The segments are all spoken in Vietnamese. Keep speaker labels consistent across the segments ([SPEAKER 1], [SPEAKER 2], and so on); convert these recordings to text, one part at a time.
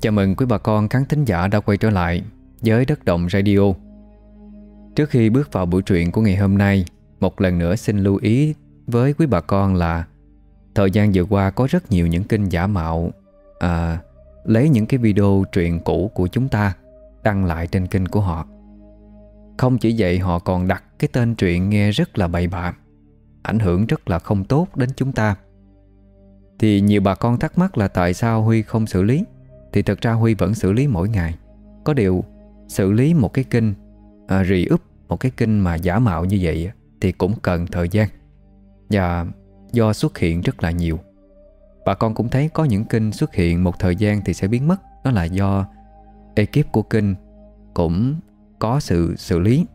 [SPEAKER 1] Chào mừng quý bà con khán thính giả đã quay trở lại với Đất Động Radio. Trước khi bước vào buổi truyện của ngày hôm nay Một lần nữa xin lưu ý với quý bà con là Thời gian vừa qua có rất nhiều những kênh giả mạo à, Lấy những cái video truyện cũ của chúng ta Đăng lại trên kênh của họ. Không chỉ vậy họ còn đặt cái tên truyện nghe rất là bậy bạ Ảnh hưởng rất là không tốt đến chúng ta. Thì nhiều bà con thắc mắc là tại sao Huy không xử lý? Thì thật ra Huy vẫn xử lý mỗi ngày. Có điều xử lý một cái kinh à, Rì úp một cái kinh mà giả mạo như vậy Thì cũng cần thời gian. Và do xuất hiện rất là nhiều. Bà con cũng thấy có những kinh xuất hiện một thời gian thì sẽ biến mất. Đó là do ekip của kinh cũng có sự xử lý.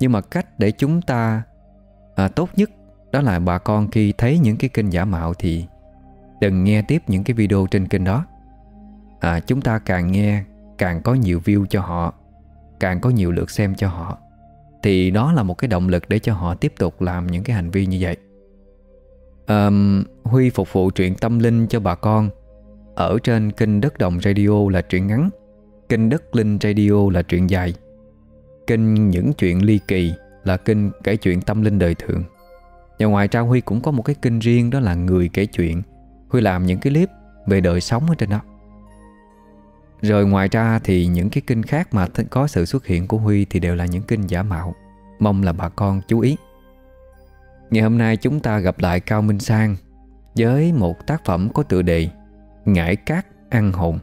[SPEAKER 1] Nhưng mà cách để chúng ta à, tốt nhất Đó là bà con khi thấy những cái kinh giả mạo thì đừng nghe tiếp những cái video trên kênh đó à, Chúng ta càng nghe càng có nhiều view cho họ Càng có nhiều lượt xem cho họ. Thì đó là một cái động lực để cho họ tiếp tục làm những cái hành vi như vậy. À, Huy phục vụ truyện tâm linh cho bà con. Ở trên kênh Đất Đồng Radio là truyện ngắn Kênh Đất Linh Radio là truyện dài. Kênh Những Chuyện Ly Kỳ là kênh kể chuyện tâm linh đời thường. Và ngoài ra Huy cũng có một cái kênh riêng đó là Người Kể Chuyện. Huy làm những cái clip về đời sống ở trên đó. Rồi ngoài ra thì những cái kênh khác mà có sự xuất hiện của Huy thì đều là những kênh giả mạo. Mong là bà con chú ý. Ngày hôm nay chúng ta gặp lại Cao Minh Sang Với một tác phẩm có tựa đề Ngải cát ăn hồn.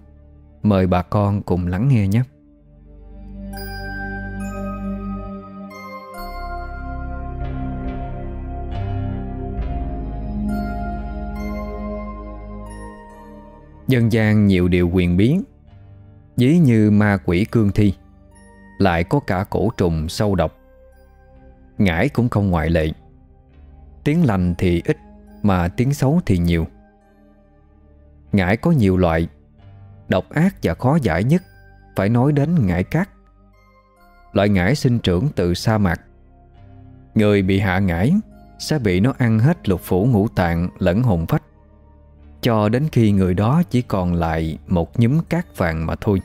[SPEAKER 1] Mời bà con cùng lắng nghe nhé. Dân gian nhiều điều quyền biến Dí như ma quỷ cương thi, Lại có cả cổ trùng sâu độc. Ngải cũng không ngoại lệ. Tiếng lành thì ít, Mà tiếng xấu thì nhiều. Ngải có nhiều loại, Độc ác và khó giải nhất, Phải nói đến ngải cát. Loại ngải sinh trưởng từ sa mạc. Người bị hạ ngải Sẽ bị nó ăn hết lục phủ ngũ tạng lẫn hồn phách. Cho đến khi người đó chỉ còn lại Một nhúm cát vàng mà thôi.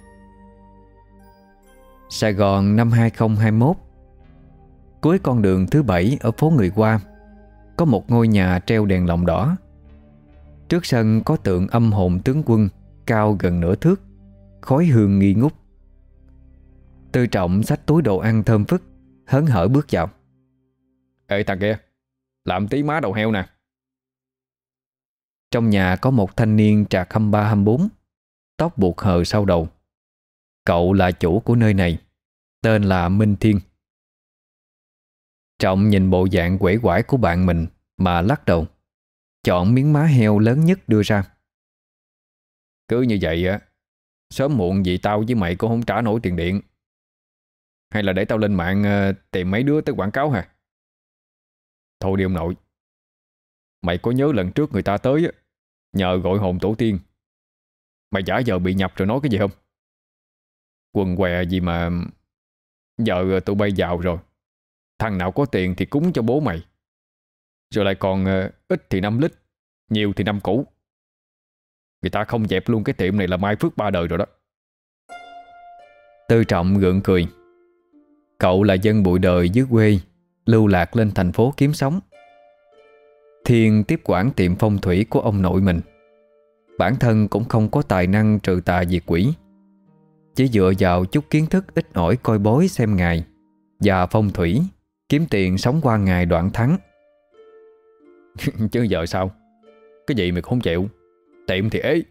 [SPEAKER 1] Sài Gòn năm 2021 Cuối con đường thứ bảy Ở phố Người Qua Có một ngôi nhà treo đèn lồng đỏ. Trước sân có tượng âm hồn tướng quân Cao gần nửa thước Khói hương nghi ngút. Tư trọng xách túi đồ ăn thơm phức Hớn hở bước vào.
[SPEAKER 2] Ê thằng kia Làm tí má đầu heo nè.
[SPEAKER 1] Trong nhà có một thanh niên trạc 23-24 Tóc buộc hờ sau đầu. Cậu là chủ của nơi này Tên là Minh Thiên. Trọng nhìn bộ dạng quể quải của bạn mình Mà lắc đầu, Chọn miếng má heo lớn nhất đưa ra.
[SPEAKER 2] Cứ như vậy á, Sớm muộn gì tao với mày cũng không trả nổi tiền điện. Hay là để tao lên mạng ờ, Tìm mấy đứa tới quảng cáo hả? Thôi đi ông nội. Mày có nhớ lần trước người ta tới á, Nhờ gọi hồn tổ tiên. Mày giả giờ bị nhập rồi nói cái gì không? Quần què gì mà Giờ ờ, tụi bay giàu rồi. Thằng nào có tiền thì cúng cho bố mày. Rồi lại còn ờ, ít thì 5 lít, Nhiều thì năm cũ Người ta không dẹp luôn cái tiệm này là mai phước ba đời rồi đó.
[SPEAKER 1] Tư trọng gượng cười. Cậu là dân bụi đời dưới quê, Lưu lạc lên thành phố kiếm sống. Thiên tiếp quản tiệm phong thủy của ông nội mình. Bản thân cũng không có tài năng trừ tà diệt quỷ. Chỉ dựa vào chút kiến thức ít ỏi coi bối xem ngày. Và phong thủy, Kiếm tiền sống qua ngày đoạn thắng.
[SPEAKER 2] Chứ giờ sao? Cái gì mày không chịu. Tiệm thì ế.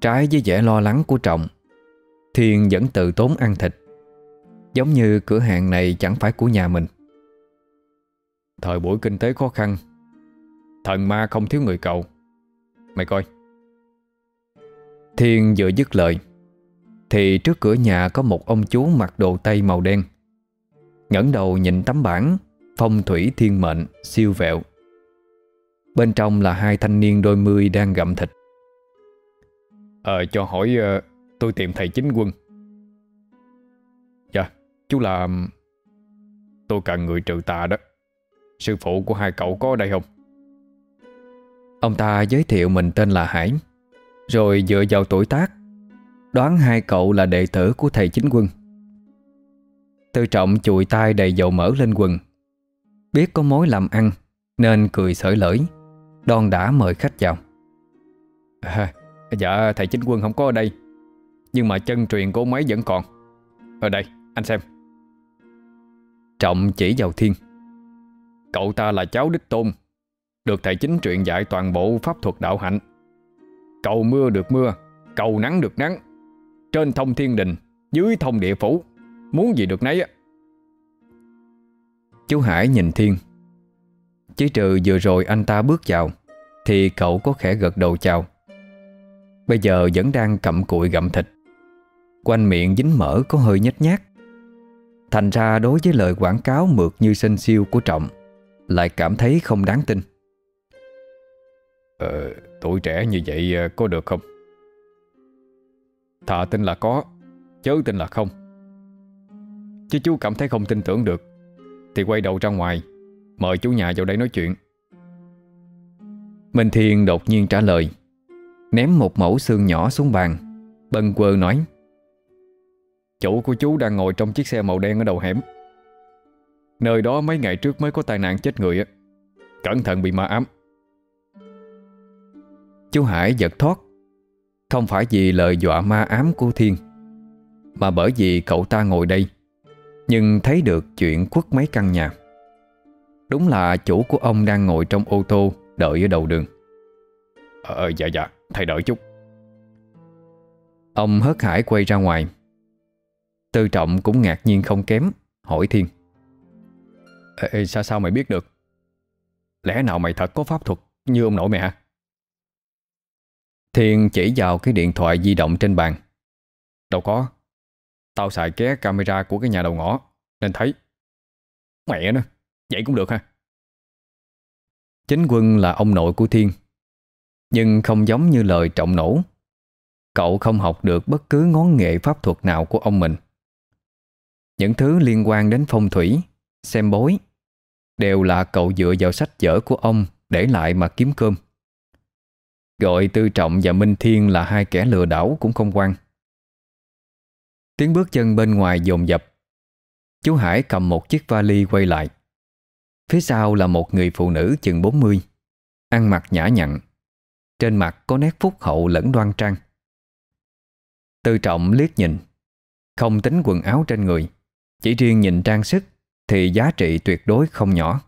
[SPEAKER 1] Trái với vẻ lo lắng của Trọng, Thiên vẫn tự tốn ăn thịt. Giống như cửa hàng này chẳng phải của nhà mình.
[SPEAKER 2] Thời buổi kinh tế khó khăn, Thần ma không thiếu người cầu. Mày coi
[SPEAKER 1] Thiên vừa dứt lời, Thì trước cửa nhà có một ông chú mặc đồ tây màu đen. Ngẩng đầu nhìn tấm bảng, Phong thủy thiên mệnh, siêu vẹo. Bên trong là hai thanh niên đôi mươi đang gặm thịt.
[SPEAKER 2] Ờ cho hỏi ờ, tôi tìm thầy chính quân. Dạ chú là Tôi cần người trừ tà đó. Sư phụ của hai cậu có ở đây không?
[SPEAKER 1] Ông ta giới thiệu mình tên là Hải. Rồi dựa vào tuổi tác Đoán hai cậu là đệ tử của thầy chính quân. Tư trọng chùi tay đầy dầu mỡ lên quần. Biết có mối làm ăn Nên cười sởi lởi Đon đã mời khách vào.
[SPEAKER 2] À, Dạ thầy chính quân không có ở đây Nhưng mà chân truyền của ông ấy vẫn còn. Ở đây anh xem.
[SPEAKER 1] Trọng chỉ vào thiên.
[SPEAKER 2] Cậu ta là cháu đích tôn Được thầy chính truyền dạy toàn bộ pháp thuật đạo hạnh Cầu mưa được mưa Cầu nắng được nắng. Trên thông thiên đình Dưới thông địa phủ Muốn gì được nấy á.
[SPEAKER 1] Chú Hải nhìn Thiên. Chỉ trừ vừa rồi anh ta bước vào Thì cậu có khẽ gật đầu chào. Bây giờ vẫn đang cầm cụi gặm thịt. Quanh miệng dính mỡ có hơi nhếch nhác. Thành ra đối với lời quảng cáo mượt như sinh siêu của Trọng Lại cảm thấy không đáng tin.
[SPEAKER 2] Ờ, tuổi trẻ như vậy ờ, có được không? Thà tin là có, Chớ tin là không. Chứ chú cảm thấy không tin tưởng được, Thì quay đầu ra ngoài, Mời chú nhà vào đây nói chuyện.
[SPEAKER 1] Minh Thiên đột nhiên trả lời, Ném một mẫu xương nhỏ xuống bàn. Bần quơ nói,
[SPEAKER 2] Chủ của chú đang ngồi trong chiếc xe màu đen ở đầu hẻm. Nơi đó mấy ngày trước mới có tai nạn chết người á. Cẩn thận bị ma ám.
[SPEAKER 1] Chú Hải giật thoát. Không phải vì lời dọa ma ám của Thiên Mà bởi vì cậu ta ngồi đây Nhưng thấy được chuyện quất mấy căn nhà. Đúng là chủ của ông đang ngồi trong ô tô Đợi ở đầu đường.
[SPEAKER 2] Ờ dạ dạ Thầy đợi chút.
[SPEAKER 1] Ông hớt hải quay ra ngoài. Tư trọng cũng ngạc nhiên không kém Hỏi Thiên.
[SPEAKER 2] Ê, sao sao mày biết được? Lẽ nào mày thật có pháp thuật Như ông nội mày hả
[SPEAKER 1] Thiên chỉ vào cái điện thoại di động trên bàn.
[SPEAKER 2] Đâu có. Tao xài ké camera của cái nhà đầu ngõ, Nên thấy. Mẹ nó, Vậy cũng được ha.
[SPEAKER 1] Chính quân là ông nội của Thiên, Nhưng không giống như lời trọng nổ. Cậu không học được bất cứ ngón nghệ pháp thuật nào của ông mình. Những thứ liên quan đến phong thủy, Xem bối, Đều là cậu dựa vào sách vở của ông Để lại mà kiếm cơm. Gọi Tư Trọng và Minh Thiên là hai kẻ lừa đảo cũng không quan Tiếng bước chân bên ngoài dồn dập. Chú Hải cầm một chiếc vali quay lại. Phía sau là một người phụ nữ chừng 40 Ăn mặc nhã nhặn. Trên mặt có nét phúc hậu lẫn đoan trang. Tư trọng liếc nhìn, Không tính quần áo trên người, Chỉ riêng nhìn trang sức Thì giá trị tuyệt đối không nhỏ.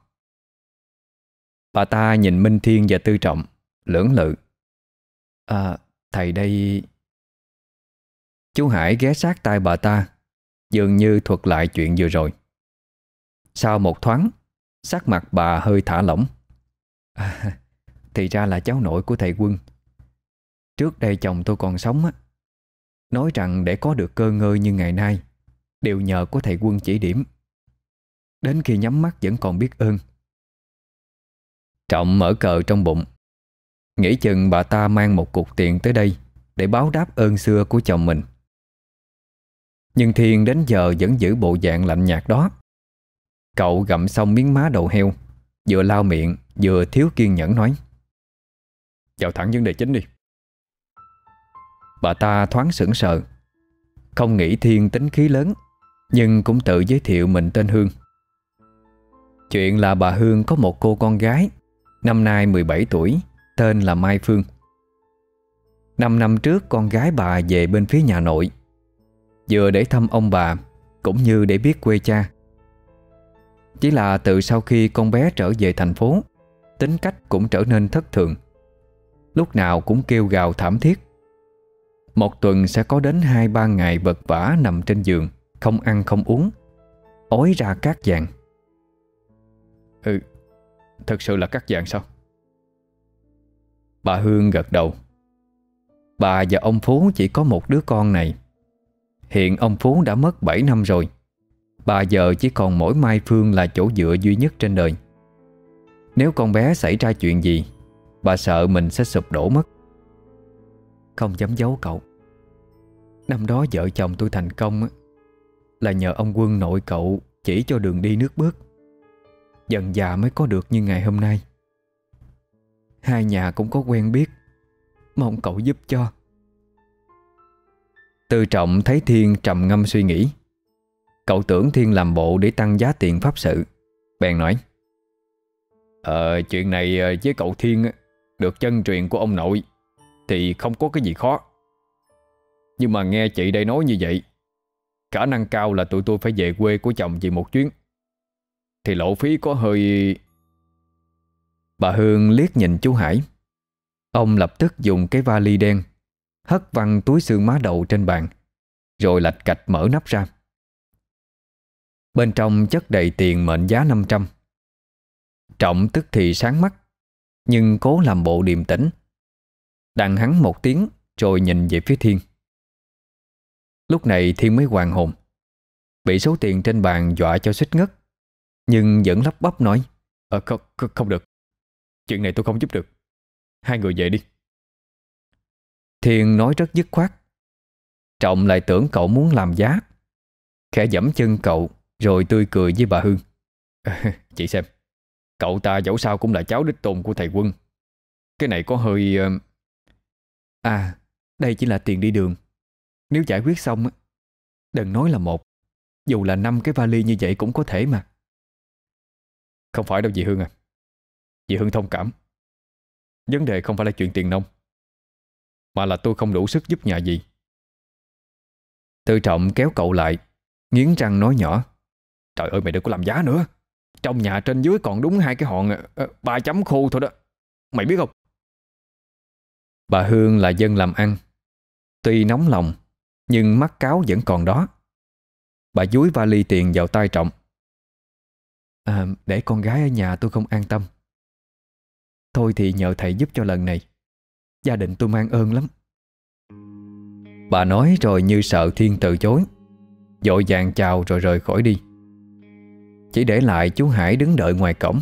[SPEAKER 1] Bà ta nhìn Minh Thiên và Tư Trọng, Lưỡng lự. À thầy đây. Chú Hải ghé sát tai bà ta Dường như thuật lại chuyện vừa rồi. Sau một thoáng Sắc mặt bà hơi thả lỏng. À, Thì ra là cháu nội của thầy quân. Trước đây chồng tôi còn sống á Nói rằng để có được cơ ngơi như ngày nay Đều nhờ có thầy quân chỉ điểm. Đến khi nhắm mắt vẫn còn biết ơn. Trọng mở cờ trong bụng Nghĩ chừng bà ta mang một cục tiền tới đây Để báo đáp ơn xưa của chồng mình. Nhưng Thiên đến giờ vẫn giữ bộ dạng lạnh nhạt đó. Cậu gặm xong miếng má đầu heo, Vừa lao miệng, Vừa thiếu kiên nhẫn nói.
[SPEAKER 2] Vào thẳng vấn đề chính đi.
[SPEAKER 1] Bà ta thoáng sững sờ. Không nghĩ Thiên tính khí lớn, Nhưng cũng tự giới thiệu mình tên Hương. Chuyện là bà Hương có một cô con gái, Năm nay 17 tuổi Tên là Mai Phương. Năm năm trước, con gái bà về bên phía nhà nội. Vừa để thăm ông bà, Cũng như để biết quê cha. Chỉ là từ sau khi con bé trở về thành phố, Tính cách cũng trở nên thất thường. Lúc nào cũng kêu gào thảm thiết. Một tuần sẽ có đến 2-3 ngày vật vả nằm trên giường, Không ăn không uống, Ói ra cát dạng.
[SPEAKER 2] Ừ Thật sự là cát dạng sao?
[SPEAKER 1] Bà Hương gật đầu. Bà và ông Phú chỉ có một đứa con này. Hiện ông Phú đã mất 7 năm rồi. Bà giờ chỉ còn mỗi Mai Phương là chỗ dựa duy nhất trên đời. Nếu con bé xảy ra chuyện gì, Bà sợ mình sẽ sụp đổ mất. Không dám giấu cậu. Năm đó vợ chồng tôi thành công Là nhờ ông quân nội cậu Chỉ cho đường đi nước bước. Dần già mới có được như ngày hôm nay. Hai nhà cũng có quen biết. Mong cậu giúp cho. Tư trọng thấy Thiên trầm ngâm suy nghĩ. Cậu tưởng Thiên làm bộ để tăng giá tiền pháp sự. Bèn nói
[SPEAKER 2] Ờ chuyện này ờ, với cậu Thiên Được chân truyền của ông nội, Thì không có cái gì khó. Nhưng mà nghe chị đây nói như vậy, Khả năng cao là tụi tôi phải về quê của chồng chị một chuyến. Thì lộ phí có hơi
[SPEAKER 1] Bà Hương liếc nhìn chú Hải. Ông lập tức dùng cái vali đen Hất văng túi xương má đậu trên bàn Rồi lạch cạch mở nắp ra. Bên trong chất đầy tiền mệnh giá 500 Trọng tức thì sáng mắt Nhưng cố làm bộ điềm tĩnh. Đặng hắn một tiếng Rồi nhìn về phía Thiên. Lúc này Thiên mới hoàn hồn. Bị số tiền trên bàn dọa cho xích ngất Nhưng vẫn lắp bắp nói
[SPEAKER 2] à, không, không được Chuyện này tôi không giúp được. Hai người về đi.
[SPEAKER 1] Thiên nói rất dứt khoát. Trọng lại tưởng cậu muốn làm giá. Khẽ dẫm chân cậu, Rồi tươi cười với bà Hương.
[SPEAKER 2] Chị xem, Cậu ta dẫu sao cũng là cháu đích tôn của thầy quân. Cái này có hơi. Ờ,
[SPEAKER 1] à Đây chỉ là tiền đi đường. Nếu giải quyết xong Đừng nói là một. Dù là năm cái vali như vậy cũng có thể mà.
[SPEAKER 2] Không phải đâu dì Hương à. Dì Hương thông cảm. Vấn đề không phải là chuyện tiền nông Mà là tôi không đủ sức giúp nhà gì.
[SPEAKER 1] Tư trọng kéo cậu lại Nghiến răng nói nhỏ
[SPEAKER 2] Trời ơi mày đừng có làm giá nữa. Trong nhà trên dưới còn đúng hai cái hòn ờ, ờ, Ba chấm khô thôi đó. Mày biết không?
[SPEAKER 1] Bà Hương là dân làm ăn. Tuy nóng lòng Nhưng mắt cáo vẫn còn đó. Bà dúi vali tiền vào tay trọng. À, Để con gái ở nhà tôi không an tâm. Thôi thì nhờ thầy giúp cho lần này. Gia đình tôi mang ơn lắm. Bà nói rồi như sợ Thiên từ chối. Dội vàng chào rồi rời khỏi đi. Chỉ để lại chú Hải đứng đợi ngoài cổng.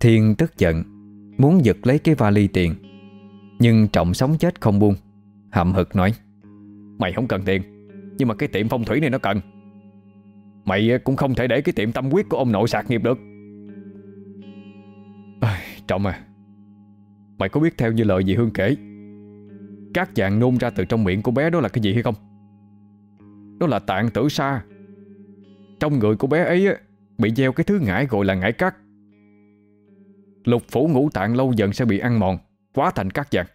[SPEAKER 1] Thiên tức giận Muốn giật lấy cái vali tiền. Nhưng trọng sống chết không buông. Hậm hực nói
[SPEAKER 2] Mày không cần tiền Nhưng mà cái tiệm phong thủy này nó cần. Mày cũng không thể để cái tiệm tâm quyết của ông nội sạc nghiệp được. À, Trọng à. Mày có biết theo như lời dì Hương kể, Các dạng nôn ra từ trong miệng của bé đó là cái gì hay không? Đó là tạng tử sa. Trong người của bé ấy Bị gieo cái thứ ngải gọi là ngải cát. Lục phủ ngũ tạng lâu dần sẽ bị ăn mòn Quá thành các dạng.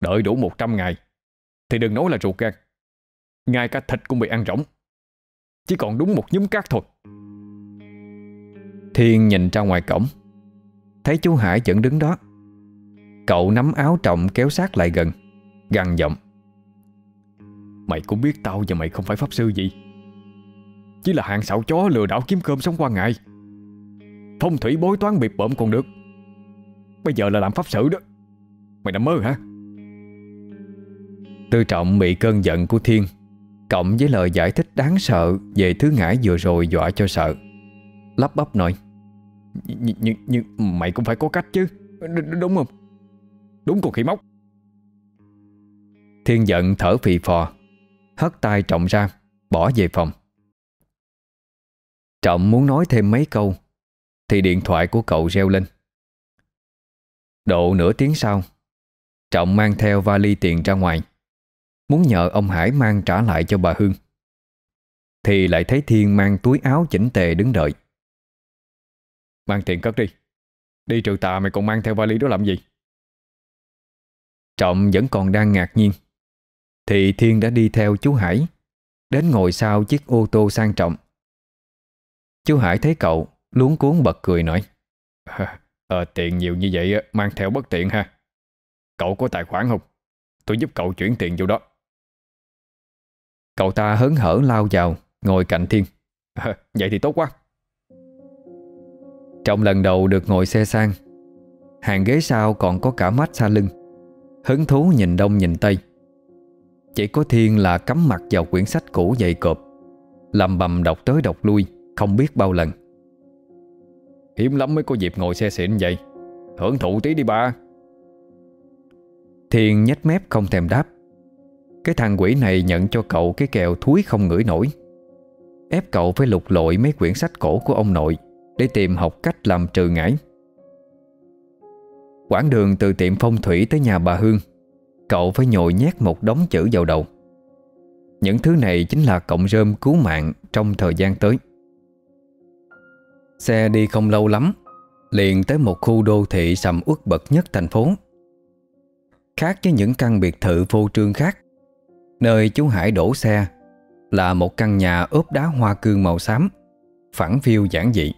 [SPEAKER 2] Đợi đủ 100 ngày, Thì đừng nói là ruột gan, Ngay cả thịt cũng bị ăn rỗng. Chỉ còn đúng một nhúm cát thôi.
[SPEAKER 1] Thiên nhìn ra ngoài cổng Thấy chú Hải vẫn đứng đó. Cậu nắm áo trọng kéo sát lại gần, Gằn giọng.
[SPEAKER 2] Mày cũng biết tao và mày không phải pháp sư gì. Chỉ là hạng xạo chó lừa đảo kiếm cơm sống qua ngày. Phong thủy bối toán bịp bợm còn được. Bây giờ là làm pháp sự đó. Mày nằm mơ hả?
[SPEAKER 1] Tư trọng bị cơn giận của Thiên Cộng với lời giải thích đáng sợ Về thứ ngải vừa rồi dọa cho sợ. Lắp bắp nói
[SPEAKER 2] nhưng, nhưng, nhưng mày cũng phải có cách chứ. Đ, Đúng không? Đúng con khỉ móc.
[SPEAKER 1] Thiên giận thở phì phò Hất tay Trọng ra Bỏ về phòng. Trọng muốn nói thêm mấy câu Thì điện thoại của cậu reo lên. Độ nửa tiếng sau Trọng mang theo vali tiền ra ngoài Muốn nhờ ông Hải mang trả lại cho bà Hương. Thì lại thấy Thiên mang túi áo chỉnh tề đứng đợi.
[SPEAKER 2] Mang tiền cất đi. Đi trừ tà mày còn mang theo vali đó làm gì?
[SPEAKER 1] Trọng vẫn còn đang ngạc nhiên. Thì Thiên đã đi theo chú Hải Đến ngồi sau chiếc ô tô sang trọng. Chú Hải thấy cậu Luống cuốn bật cười nói
[SPEAKER 2] Ờ tiền nhiều như vậy Mang theo bất tiện ha. Cậu có tài khoản không? Tôi giúp cậu chuyển tiền vô đó.
[SPEAKER 1] Cậu ta hớn hở lao vào Ngồi cạnh Thiên.
[SPEAKER 2] À, Vậy thì tốt quá.
[SPEAKER 1] Trọng lần đầu được ngồi xe sang. Hàng ghế sau còn có cả mắt xa lưng. Hứng thú nhìn đông nhìn tây. Chỉ có Thiên là cắm mặt vào quyển sách cũ dày cộp. Lầm bầm đọc tới đọc lui, Không biết bao lần.
[SPEAKER 2] Hiếm lắm mới có dịp ngồi xe xịn vậy. Hưởng thụ tí đi ba.
[SPEAKER 1] Thiên nhếch mép không thèm đáp. Cái thằng quỷ này nhận cho cậu cái kèo thúi không ngửi nổi. Ép cậu phải lục lội mấy quyển sách cổ của ông nội. Để tìm học cách làm trừ ngải. Quãng đường từ tiệm phong thủy tới nhà bà Hương, Cậu phải nhồi nhét một đống chữ vào đầu. Những thứ này chính là cộng rơm cứu mạng Trong thời gian tới. Xe đi không lâu lắm, Liền tới một khu đô thị sầm uất bậc nhất thành phố. Khác với những căn biệt thự vô trương khác, Nơi chú Hải đổ xe Là một căn nhà ốp đá hoa cương màu xám, Phẳng phiêu giản dị.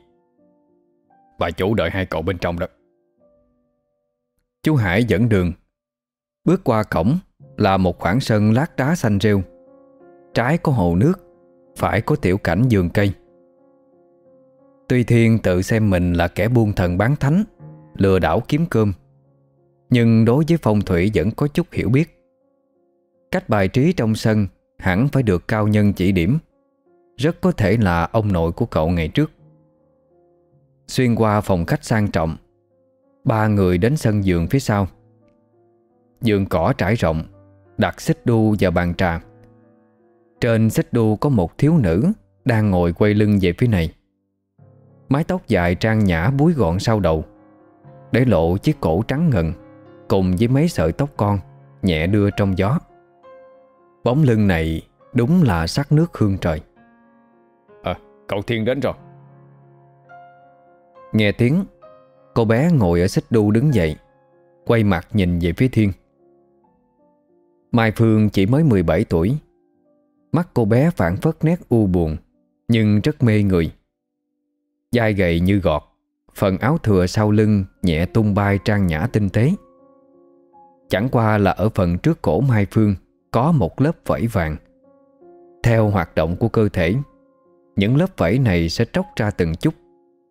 [SPEAKER 2] Bà chủ đợi hai cậu bên trong đó.
[SPEAKER 1] Chú Hải dẫn đường, Bước qua cổng Là một khoảng sân lát đá xanh rêu. Trái có hồ nước, Phải có tiểu cảnh vườn cây. Tuy Thiên tự xem mình là kẻ buôn thần bán thánh, Lừa đảo kiếm cơm, Nhưng đối với phong thủy vẫn có chút hiểu biết. Cách bài trí trong sân Hẳn phải được cao nhân chỉ điểm, Rất có thể là ông nội của cậu ngày trước. Xuyên qua phòng khách sang trọng. Ba người đến sân giường phía sau. Giường cỏ trải rộng, Đặt xích đu và bàn trà. Trên xích đu có một thiếu nữ Đang ngồi quay lưng về phía này. Mái tóc dài trang nhã búi gọn sau đầu, Để lộ chiếc cổ trắng ngần, Cùng với mấy sợi tóc con Nhẹ đưa trong gió. Bóng lưng này đúng là sắc nước hương trời.
[SPEAKER 2] À cậu Thiên đến rồi.
[SPEAKER 1] Nghe tiếng, Cô bé ngồi ở xích đu đứng dậy, Quay mặt nhìn về phía Thiên. Mai Phương chỉ mới 17 tuổi. Mắt cô bé phản phất nét u buồn, Nhưng rất mê người. Dai gầy như gọt, Phần áo thừa sau lưng nhẹ tung bay trang nhã tinh tế. Chẳng qua là ở phần trước cổ Mai Phương Có một lớp vảy vàng. Theo hoạt động của cơ thể, Những lớp vảy này sẽ tróc ra từng chút.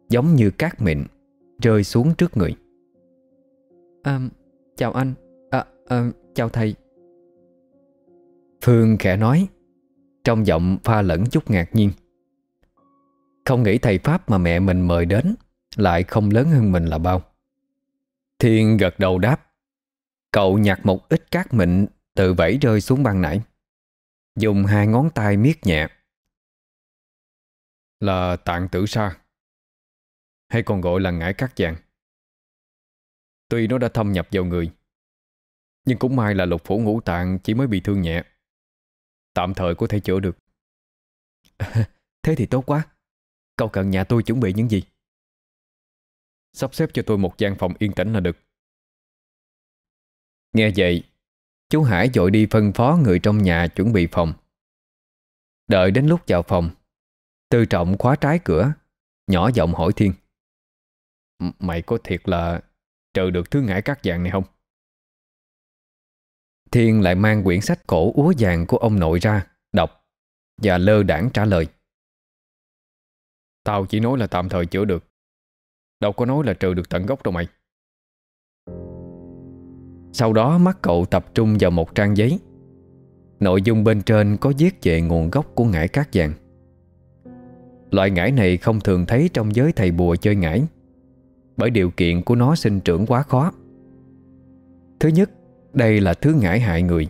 [SPEAKER 1] Giống như cát mịn Rơi xuống trước người. À, chào anh. À, à chào thầy. Phương khẽ nói Trong giọng pha lẫn chút ngạc nhiên. Không nghĩ thầy Pháp mà mẹ mình mời đến Lại không lớn hơn mình là bao. Thiên gật đầu đáp Cậu nhặt một ít cát mịn Từ vẫy rơi xuống băng nãy. Dùng hai ngón tay miết nhẹ.
[SPEAKER 2] Là tạng tử sa hay còn gọi là ngải cát vàng? Tuy nó đã thâm nhập vào người, Nhưng cũng may là lục phủ ngũ tạng Chỉ mới bị thương nhẹ. Tạm thời có thể chữa được.
[SPEAKER 1] Thế thì tốt quá. Cậu cần nhà tôi chuẩn bị những gì?
[SPEAKER 2] Sắp xếp cho tôi một gian phòng yên tĩnh là được.
[SPEAKER 1] Nghe vậy, Chú Hải dội đi phân phó người trong nhà chuẩn bị phòng. Đợi đến lúc vào phòng, Tư trọng khóa trái cửa, Nhỏ giọng hỏi Thiên.
[SPEAKER 2] Mày có thiệt là Trừ được thứ ngải các vàng này không?
[SPEAKER 1] Thiên lại mang quyển sách cổ úa vàng của ông nội ra, Đọc, Và lơ đảng trả lời.
[SPEAKER 2] Tao chỉ nói là tạm thời chữa được. Đâu có nói là trừ được tận gốc đâu mày.
[SPEAKER 1] Sau đó mắt cậu tập trung vào một trang giấy. Nội dung bên trên có viết về nguồn gốc của ngải cát vàng. Loại ngải này không thường thấy trong giới thầy bùa chơi ngải. Bởi điều kiện của nó sinh trưởng quá khó. Thứ nhất, đây là thứ ngải hại người,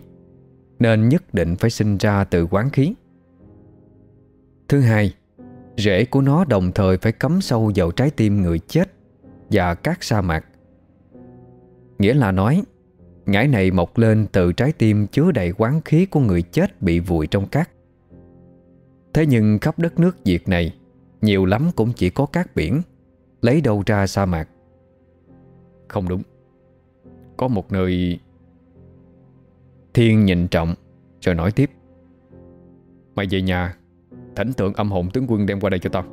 [SPEAKER 1] Nên nhất định phải sinh ra từ quán khí. Thứ hai, Rễ của nó đồng thời phải cắm sâu vào trái tim người chết Và các sa mạc. Nghĩa là nói, Ngải này mọc lên từ trái tim chứa đầy quán khí của người chết bị vùi trong cát. Thế nhưng khắp đất nước Việt này, Nhiều lắm cũng chỉ có cát biển. Lấy đâu ra sa mạc?
[SPEAKER 2] Không đúng. Có một nơi
[SPEAKER 1] Thiên nhìn trọng, Rồi nói tiếp.
[SPEAKER 2] Mày về nhà Thỉnh tượng âm hồn tướng quân đem qua đây cho tao.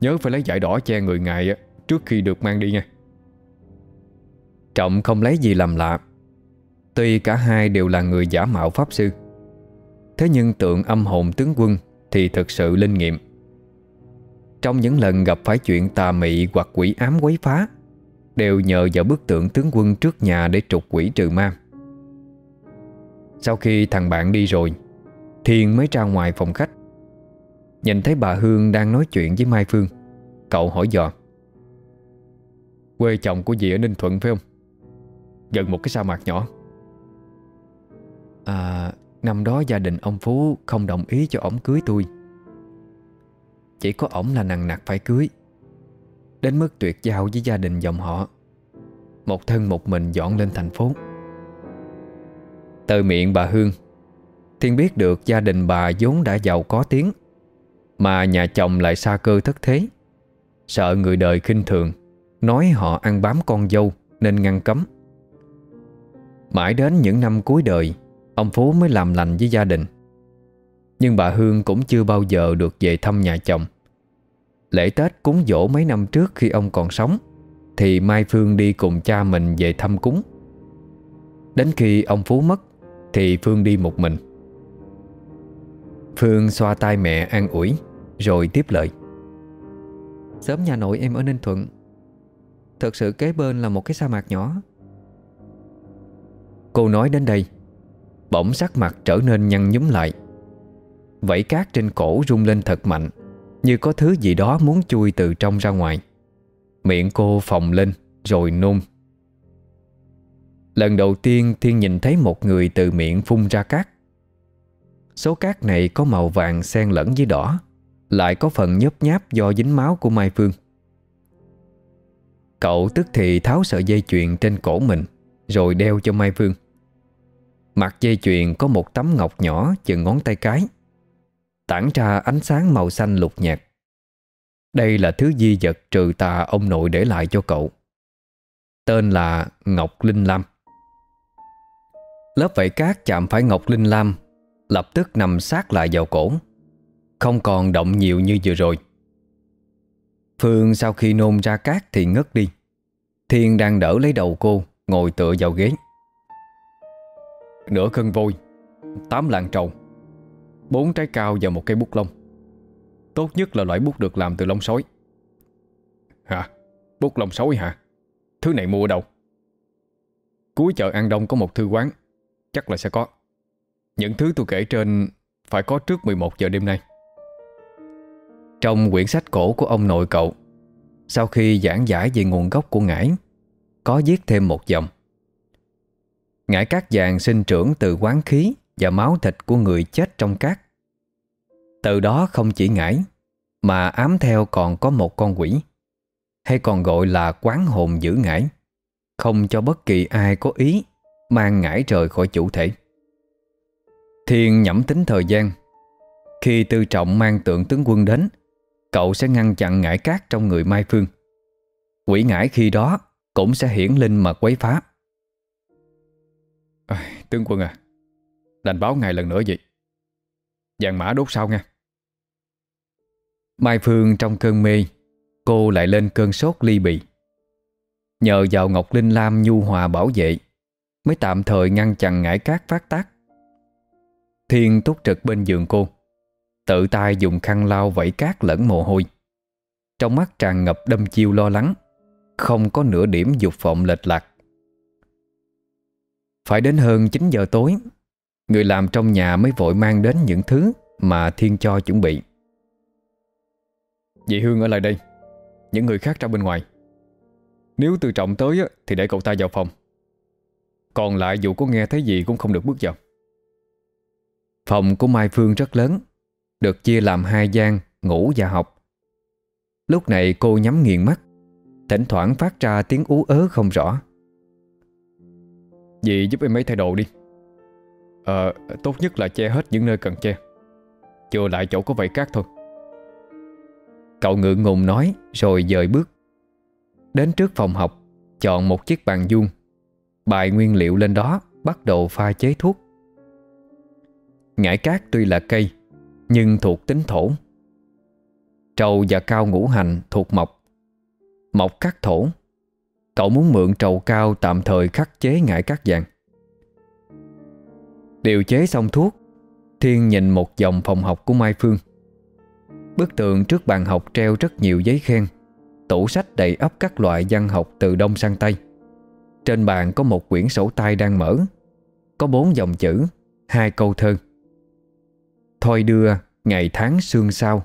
[SPEAKER 2] Nhớ phải lấy giải đỏ che người ngài Trước khi được mang đi nha.
[SPEAKER 1] Trọng không lấy gì làm lạ. Tuy cả hai đều là người giả mạo pháp sư. Thế nhưng tượng âm hồn tướng quân Thì thực sự linh nghiệm. Trong những lần gặp phải chuyện tà mị Hoặc quỷ ám quấy phá, Đều nhờ vào bức tượng tướng quân trước nhà Để trục quỷ trừ ma. Sau khi thằng bạn đi rồi Thiên mới ra ngoài phòng khách. Nhìn thấy bà Hương đang nói chuyện với Mai Phương, Cậu hỏi dò,
[SPEAKER 2] Quê chồng của dì ở Ninh Thuận phải không? Gần một cái sa mạc nhỏ.
[SPEAKER 1] À Năm đó gia đình ông Phú Không đồng ý cho ổng cưới tôi. Chỉ có ổng là nặng nặc phải cưới. Đến mức tuyệt giao với gia đình dòng họ. Một thân một mình dọn lên thành phố. Từ miệng bà Hương, Thiên biết được gia đình bà vốn đã giàu có tiếng, Mà nhà chồng lại xa cơ thất thế. Sợ người đời khinh thường, Nói họ ăn bám con dâu Nên ngăn cấm. Mãi đến những năm cuối đời, Ông Phú mới làm lành với gia đình. Nhưng bà Hương cũng chưa bao giờ được về thăm nhà chồng. Lễ Tết cúng dỗ mấy năm trước khi ông còn sống Thì Mai Phương đi cùng cha mình về thăm cúng. Đến khi ông Phú mất Thì Phương đi một mình. Phương xoa tay mẹ an ủi Rồi tiếp lời. Sớm nhà nội em ở Ninh Thuận. Thật sự kế bên là một cái sa mạc nhỏ. Cô nói đến đây Bỗng sắc mặt trở nên nhăn nhúm lại Vẫy cát trên cổ rung lên thật mạnh, Như có thứ gì đó muốn chui từ trong ra ngoài. Miệng cô phồng lên, Rồi nôn. Lần đầu tiên Thiên nhìn thấy một người từ miệng phun ra cát. Số cát này có màu vàng xen lẫn với đỏ, Lại có phần nhớp nháp do dính máu của Mai Phương. Cậu tức thì tháo sợi dây chuyền trên cổ mình, Rồi đeo cho Mai Phương. Mặt dây chuyền có một tấm ngọc nhỏ chừng ngón tay cái. Tản ra ánh sáng màu xanh lục nhạt. Đây là thứ di vật trừ tà ông nội để lại cho cậu. Tên là Ngọc Linh Lam. Lớp vảy cát chạm phải Ngọc Linh Lam, Lập tức nằm sát lại vào cổ, Không còn động nhiều như vừa rồi. Phương sau khi nôn ra cát thì ngất đi. Thiên đang đỡ lấy đầu cô, Ngồi tựa vào ghế. Nửa cân vôi, Tám lạng trầu. Bốn trái cao và một cây bút lông. Tốt nhất là loại bút được làm từ lông sói. Hả? Bút lông sói hả? Thứ này mua ở đâu? Cuối chợ An Đông có một thư quán. Chắc là sẽ có. Những thứ tôi kể trên Phải có trước 11 giờ đêm nay. Trong quyển sách cổ của ông nội cậu, Sau khi giảng giải về nguồn gốc của ngải, Có viết thêm một dòng. Ngải cát vàng sinh trưởng từ quán khí. Và máu thịt của người chết trong cát. Từ đó không chỉ ngải Mà ám theo còn có một con quỷ Hay còn gọi là quán hồn giữ ngải Không cho bất kỳ ai có ý Mang ngải rời khỏi chủ thể. Thiên nhẩm tính thời gian Khi tư trọng mang tượng tướng quân đến Cậu sẽ ngăn chặn ngải cát trong người Mai Phương. Quỷ ngải khi đó Cũng sẽ hiển linh mà quấy phá. À, Tướng quân à Đành báo ngài lần nữa vậy. Vàng mã đốt sau nha Mai Phương trong cơn mê, Cô lại lên cơn sốt ly bì. Nhờ vào Ngọc Linh Lam nhu hòa bảo vệ, Mới tạm thời ngăn chặn ngải cát phát tác. Thiên túc trực bên giường cô, Tự tay dùng khăn lau vẫy cát lẫn mồ hôi. Trong mắt tràn ngập đâm chiêu lo lắng, Không có nửa điểm dục vọng lệch lạc. Phải đến hơn 9 giờ tối Người làm trong nhà mới vội mang đến những thứ Mà Thiên cho chuẩn bị. Dị Hương ở lại đây, Những người khác ra bên ngoài. Nếu từ trọng tới Thì để cậu ta vào phòng. Còn lại dù có nghe thấy gì cũng không được bước vào. Phòng của Mai Phương rất lớn, Được chia làm hai gian, Ngủ và học. Lúc này cô nhắm nghiền mắt, Thỉnh thoảng phát ra tiếng ú ớ không rõ. Dì giúp em mấy thay đồ đi. Ờ Tốt nhất là che hết những nơi cần che. Chừa lại chỗ có vảy cát thôi. Cậu ngượng ngùng nói, Rồi dời bước. Đến trước phòng học, Chọn một chiếc bàn vuông. Bài nguyên liệu lên đó, Bắt đầu pha chế thuốc. Ngải cát tuy là cây, Nhưng thuộc tính thổ. Trầu và cao ngũ hành thuộc mộc. Mộc khắc thổ. Cậu muốn mượn trầu cao tạm thời khắc chế ngải cát vàng. Điều chế xong thuốc, Thiên nhìn một dòng phòng học của Mai Phương. Bức tượng trước bàn học treo rất nhiều giấy khen, Tủ sách đầy ấp các loại văn học từ đông sang tây. Trên bàn có một quyển sổ tay đang mở, Có bốn dòng chữ, Hai câu thơ. Thôi đưa, ngày tháng xương sao,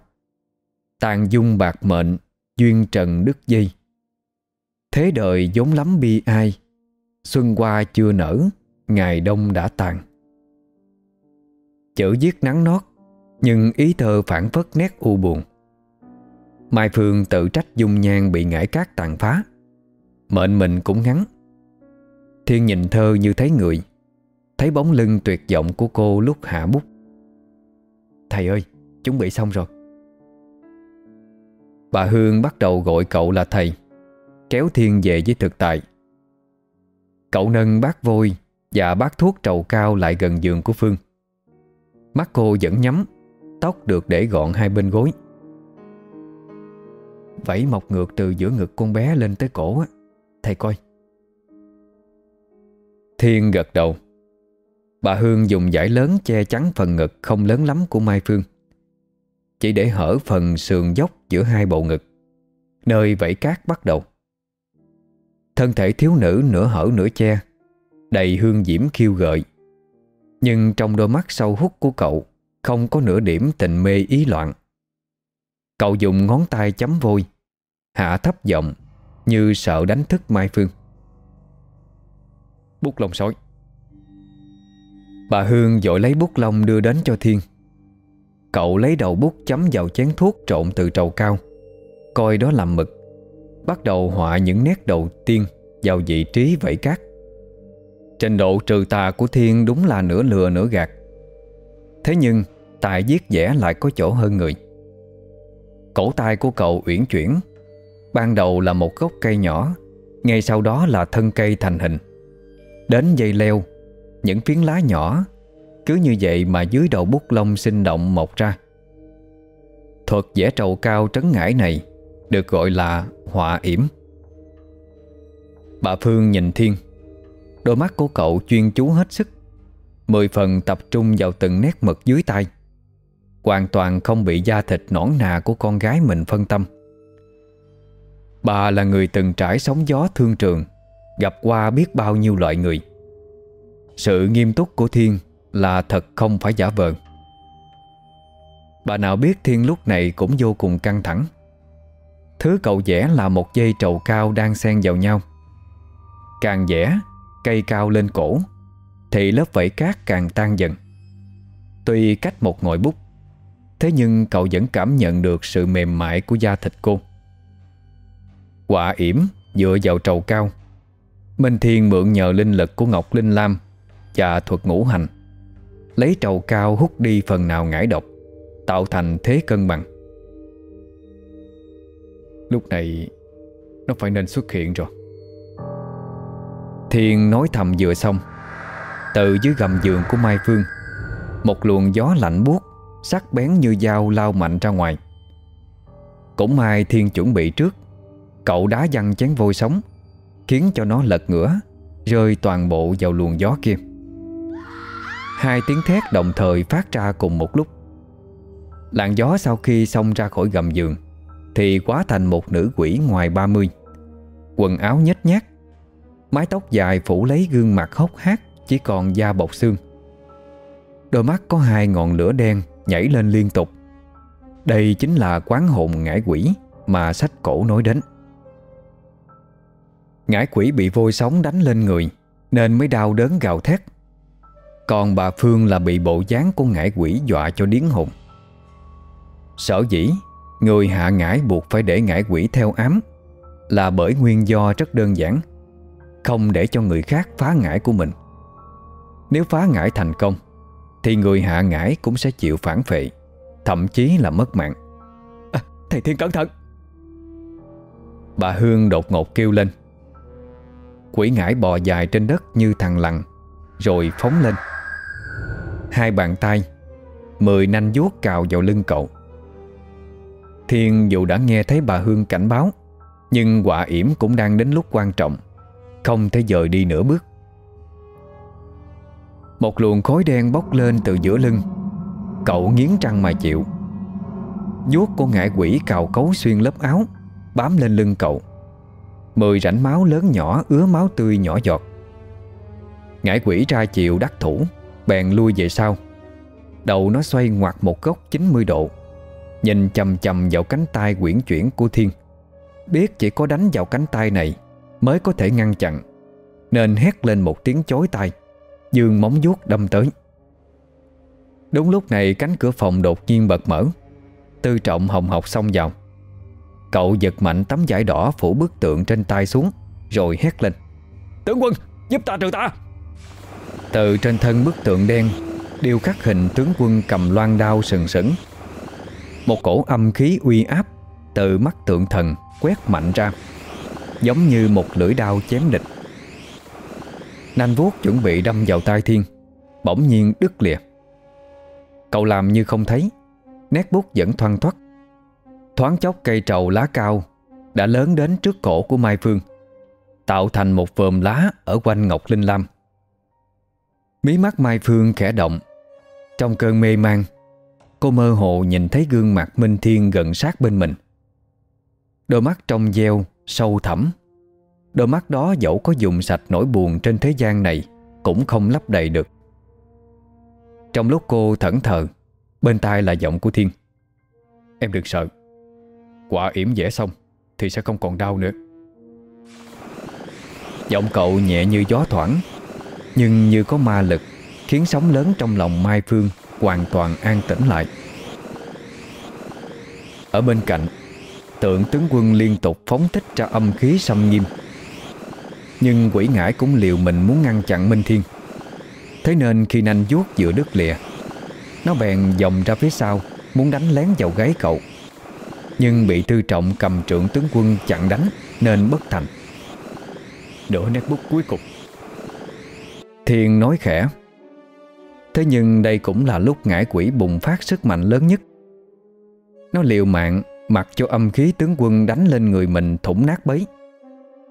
[SPEAKER 1] Tàn dung bạc mệnh, Duyên trần đức dây. Thế đời vốn lắm bi ai, Xuân qua chưa nở, Ngày đông đã tàn. Chữ viết nắng nót, Nhưng ý thơ phản phất nét u buồn. Mai Phương tự trách dung nhan bị ngải cát tàn phá, Mệnh mình cũng ngắn. Thiên nhìn thơ như thấy người, Thấy bóng lưng tuyệt vọng của cô lúc hạ bút. Thầy ơi, Chuẩn bị xong rồi. Bà Hương bắt đầu gọi cậu là thầy, Kéo Thiên về với thực tại. Cậu nâng bát vôi Và bát thuốc trầu cao lại gần giường của Phương. Mắt cô vẫn nhắm, Tóc được để gọn hai bên gối. Vẫy mọc ngược từ giữa ngực con bé lên tới cổ Thầy coi. Thiên gật đầu. Bà Hương dùng giải lớn che chắn phần ngực không lớn lắm của Mai Phương. Chỉ để hở phần sườn dốc giữa hai bộ ngực, Nơi vẫy cát bắt đầu. Thân thể thiếu nữ nửa hở nửa che, Đầy hương diễm khiêu gợi. Nhưng trong đôi mắt sâu hút của cậu, Không có nửa điểm tình mê ý loạn. Cậu dùng ngón tay chấm vôi, Hạ thấp giọng Như sợ đánh thức Mai Phương. Bút lông sói. Bà Hương dội lấy bút lông đưa đến cho Thiên. Cậu lấy đầu bút chấm vào chén thuốc trộn từ trầu cao, Coi đó làm mực, Bắt đầu họa những nét đầu tiên Vào vị trí vẫy cát. Trình độ trừ tà của Thiên đúng là nửa lừa nửa gạt. Thế nhưng, Tài giết vẽ lại có chỗ hơn người. Cổ tay của cậu uyển chuyển. Ban đầu là một gốc cây nhỏ, Ngay sau đó là thân cây thành hình. Đến dây leo, Những phiến lá nhỏ, Cứ như vậy mà dưới đầu bút lông sinh động mọc ra. Thuật vẽ trầu cao trấn ngải này Được gọi là họa yểm. Bà Phương nhìn Thiên. Đôi mắt của cậu chuyên chú hết sức. Mười phần tập trung vào từng nét mực dưới tay. Hoàn toàn không bị da thịt nõn nà của con gái mình phân tâm. Bà là người từng trải sóng gió thương trường, Gặp qua biết bao nhiêu loại người. Sự nghiêm túc của Thiên Là thật không phải giả vờ. Bà nào biết Thiên lúc này cũng vô cùng căng thẳng. Thứ cậu vẽ là một dây trầu cao đang xen vào nhau. Càng vẽ Cây cao lên cổ, Thì lớp vảy cát càng tan dần. Tuy cách một ngòi bút, Thế nhưng cậu vẫn cảm nhận được sự mềm mại của da thịt cô. Quả yểm dựa vào trầu cao, Minh Thiên mượn nhờ linh lực của Ngọc Linh Lam Và thuật ngũ hành, Lấy trầu cao hút đi phần nào ngải độc, Tạo thành thế cân bằng. Lúc này, Nó phải nên xuất hiện rồi. Thiên nói thầm vừa xong. Từ dưới gầm giường của Mai Phương, Một luồng gió lạnh buốt, Sắc bén như dao lao mạnh ra ngoài. Cũng may Thiên chuẩn bị trước, Cậu đá văng chén vôi sống, Khiến cho nó lật ngửa, Rơi toàn bộ vào luồng gió kia. Hai tiếng thét đồng thời phát ra cùng một lúc. Làn gió sau khi xông ra khỏi gầm giường Thì quá thành một nữ quỷ ngoài 30 Quần áo nhếch nhác Mái tóc dài phủ lấy gương mặt hốc hác, Chỉ còn da bọc xương. Đôi mắt có hai ngọn lửa đen Nhảy lên liên tục. Đây chính là quán hồn ngải quỷ Mà sách cổ nói đến. Ngải quỷ bị vôi sống đánh lên người, Nên mới đau đớn gào thét. Còn bà Phương là bị bộ dáng của ngải quỷ dọa cho điến hồn. Sở dĩ, Người hạ ngải buộc phải để ngải quỷ theo ám Là bởi nguyên do rất đơn giản. Không để cho người khác phá ngải của mình. Nếu phá ngải thành công Thì người hạ ngải cũng sẽ chịu phản phệ Thậm chí là mất mạng.
[SPEAKER 2] À, Thầy Thiên cẩn thận!
[SPEAKER 1] Bà Hương đột ngột kêu lên. Quỷ ngải bò dài trên đất như thằng lằn Rồi phóng lên. Hai bàn tay Mười nanh vuốt cào vào lưng cậu. Thiên dù đã nghe thấy bà Hương cảnh báo Nhưng quả yểm cũng đang đến lúc quan trọng. Không thể dời đi nửa bước. Một luồng khói đen bốc lên từ giữa lưng. Cậu nghiến răng mà chịu. Vuốt của ngải quỷ cào cấu xuyên lớp áo, Bám lên lưng cậu. Mười rãnh máu lớn nhỏ ứa máu tươi nhỏ giọt. Ngải quỷ ra chịu đắc thủ, Bèn lui về sau. Đầu nó xoay ngoặt một góc 90 độ, Nhìn chầm chầm vào cánh tay quyển chuyển của Thiên. Biết chỉ có đánh vào cánh tay này Mới có thể ngăn chặn. Nên hét lên một tiếng chối tay Dương móng vuốt đâm tới. Đúng lúc này cánh cửa phòng đột nhiên bật mở. Tư trọng hồng học xông vào. Cậu giật mạnh tấm vải đỏ phủ bức tượng trên tay xuống Rồi hét lên.
[SPEAKER 2] Tướng quân giúp ta trừ ta!
[SPEAKER 1] Từ trên thân bức tượng đen Điêu khắc hình tướng quân cầm loan đao sừng sững. Một cổ âm khí uy áp Từ mắt tượng thần quét mạnh ra Giống như một lưỡi đao chém địch. Nanh vuốt chuẩn bị đâm vào tai thiên, Bỗng nhiên đứt lìa. Cậu làm như không thấy, Nét bút vẫn thoăn thoắt Thoáng chốc cây trầu lá cao Đã lớn đến trước cổ của Mai Phương, Tạo thành một vòm lá Ở quanh Ngọc Linh Lam. Mí mắt Mai Phương khẽ động, Trong cơn mê man, Cô mơ hồ nhìn thấy gương mặt Minh Thiên gần sát bên mình. Đôi mắt trong veo Sâu thẳm. Đôi mắt đó dẫu có dùng sạch nỗi buồn Trên thế gian này Cũng không lấp đầy được. Trong lúc cô thẫn thờ, Bên tai là giọng của Thiên. Em đừng sợ, Quả yểm dễ xong Thì sẽ không còn đau nữa. Giọng cậu nhẹ như gió thoảng, Nhưng như có ma lực Khiến sóng lớn trong lòng Mai Phương Hoàn toàn an tĩnh lại. Ở bên cạnh Tượng tướng quân liên tục phóng thích ra âm khí xâm nghiêm. Nhưng quỷ ngải cũng liều mình muốn ngăn chặn Minh Thiên. Thế nên khi nanh vuốt giữa đứt lìa, Nó bèn dòng ra phía sau, Muốn đánh lén vào gáy cậu. Nhưng bị tư trọng cầm trưởng tướng quân chặn đánh Nên bất thành. Đổ nét bút cuối cùng. Thiên nói khẽ, Thế nhưng đây cũng là lúc ngải quỷ bùng phát sức mạnh lớn nhất. Nó liều mạng Mặc cho âm khí tướng quân đánh lên người mình thủng nát bấy.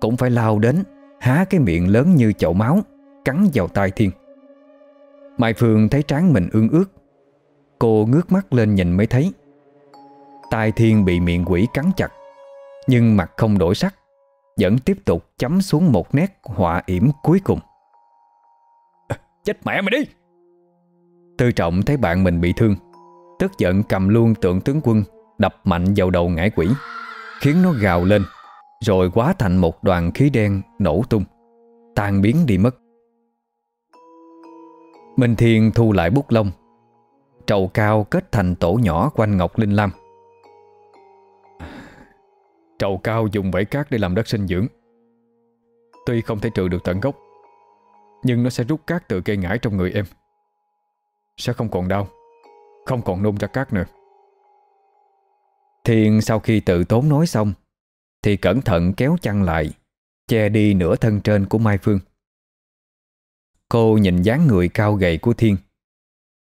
[SPEAKER 1] Cũng phải lao đến Há cái miệng lớn như chậu máu Cắn vào tai Thiên. Mai Phương thấy trán mình ương ướt Cô ngước mắt lên nhìn mới thấy. Tai Thiên bị miệng quỷ cắn chặt Nhưng mặt không đổi sắc Vẫn tiếp tục chấm xuống một nét họa yểm cuối cùng.
[SPEAKER 2] Chết mẹ mày đi!
[SPEAKER 1] Tư trọng thấy bạn mình bị thương Tức giận cầm luôn tượng tướng quân Đập mạnh vào đầu ngải quỷ, Khiến nó gào lên, Rồi quá thành một đoàn khí đen nổ tung, Tan biến đi mất. Minh Thiên thu lại bút lông, Trầu cao kết thành tổ nhỏ quanh Ngọc Linh Lam.
[SPEAKER 2] Trầu cao dùng vảy cát để làm đất sinh dưỡng. Tuy không thể trừ được tận gốc, Nhưng nó sẽ rút cát từ cây ngải trong người em. Sẽ không còn đau, Không còn nôn ra cát nữa.
[SPEAKER 1] Thiên sau khi tự tốn nói xong Thì cẩn thận kéo chăn lại Che đi nửa thân trên của Mai Phương. Cô nhìn dáng người cao gầy của Thiên.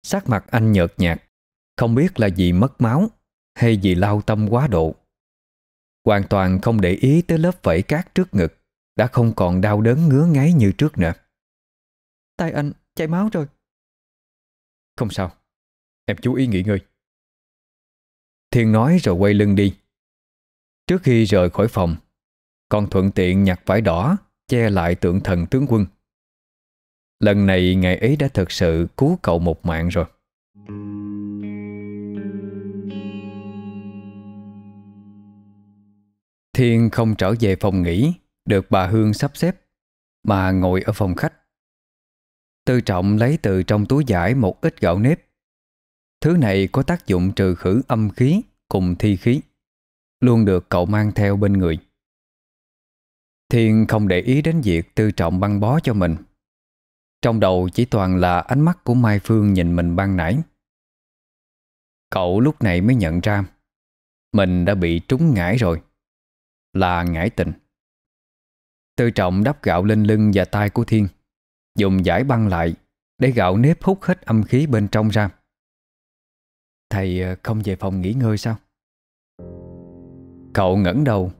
[SPEAKER 1] Sắc mặt anh nhợt nhạt Không biết là vì mất máu Hay vì lao tâm quá độ. Hoàn toàn không để ý tới lớp vảy cát trước ngực Đã không còn đau đớn ngứa ngáy như trước nữa.
[SPEAKER 3] Tay anh chảy máu rồi.
[SPEAKER 2] Không sao Em chú ý nghỉ ngơi
[SPEAKER 1] Thiên nói rồi quay lưng đi. Trước khi rời khỏi phòng Còn thuận tiện nhặt vải đỏ, Che lại tượng thần tướng quân. Lần này ngày ấy đã thật sự cứu cậu một mạng rồi. Thiên không trở về phòng nghỉ, Được bà Hương sắp xếp, Mà ngồi ở phòng khách. Tư trọng lấy từ trong túi giải một ít gạo nếp Thứ này có tác dụng trừ khử âm khí cùng thi khí, Luôn được cậu mang theo bên người. Thiên không để ý đến việc tư trọng băng bó cho mình. Trong đầu chỉ toàn là ánh mắt của Mai Phương nhìn mình ban nãy. Cậu lúc này mới nhận ra, Mình đã bị trúng ngải rồi, Là ngải tình. Tư trọng đắp gạo lên lưng và tay của Thiên, Dùng giải băng lại Để gạo nếp hút hết âm khí bên trong ra. Thầy ờ, không về phòng nghỉ ngơi sao? Cậu ngẩng đầu,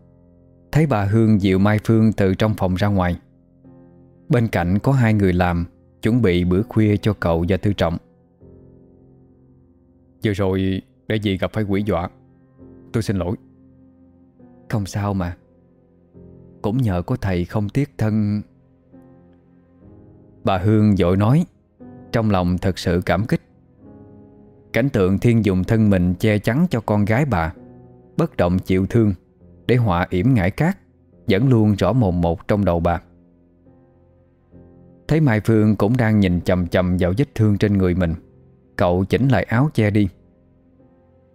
[SPEAKER 1] Thấy bà Hương dịu Mai Phương từ trong phòng ra ngoài. Bên cạnh có hai người làm, Chuẩn bị bữa khuya cho cậu và Tư Trọng.
[SPEAKER 2] Vừa rồi, để gì gặp phải quỷ dọa, Tôi xin lỗi.
[SPEAKER 1] Không sao mà. Cũng nhờ có thầy không tiếc thân. Bà Hương dội nói, Trong lòng thật sự cảm kích. Cảnh tượng thiên dùng thân mình che chắn cho con gái bà, Bất động chịu thương Để họa yểm ngải cát, Vẫn luôn rõ mồm một trong đầu bà. Thấy Mai Phương cũng đang nhìn chầm chầm vào vết thương trên người mình, Cậu chỉnh lại áo che đi.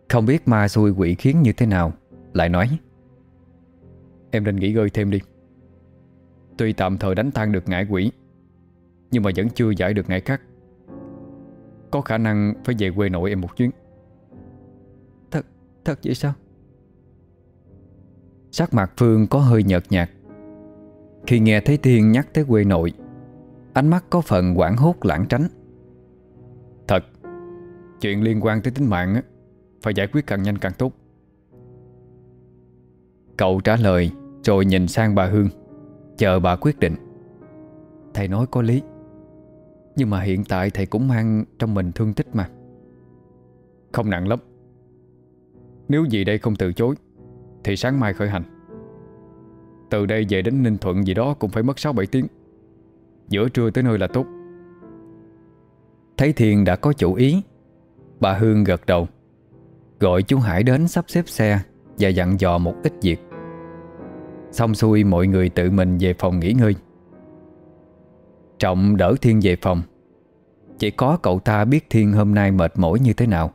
[SPEAKER 1] Không biết ma xui quỷ khiến như thế nào, Lại nói,
[SPEAKER 2] Em nên nghỉ ngơi thêm đi. Tuy tạm thời đánh tan được ngải quỷ, Nhưng mà vẫn chưa giải được ngải cát. Có khả năng phải về quê nội em một chuyến.
[SPEAKER 3] Thật, thật vậy sao?
[SPEAKER 1] Sắc mặt Phương có hơi nhợt nhạt. Khi nghe thấy Thiên nhắc tới quê nội Ánh mắt có phần quảng hốt lãng tránh.
[SPEAKER 2] Thật Chuyện liên quan tới tính mạng á Phải giải quyết càng nhanh càng tốt.
[SPEAKER 1] Cậu trả lời Rồi nhìn sang bà Hương Chờ bà quyết định. Thầy nói có lý nhưng mà hiện tại thầy cũng mang trong mình thương tích mà.
[SPEAKER 2] Không nặng lắm. Nếu gì đây không từ chối, Thì sáng mai khởi hành. Từ đây về đến Ninh Thuận gì đó Cũng phải mất 6-7 tiếng. Giữa trưa tới nơi là tốt.
[SPEAKER 1] Thấy Thiên đã có chủ ý, Bà Hương gật đầu, Gọi chú Hải đến sắp xếp xe Và dặn dò một ít việc. Xong xuôi mọi người tự mình về phòng nghỉ ngơi. Trọng đỡ Thiên về phòng. Chỉ có cậu ta biết Thiên hôm nay mệt mỏi như thế nào.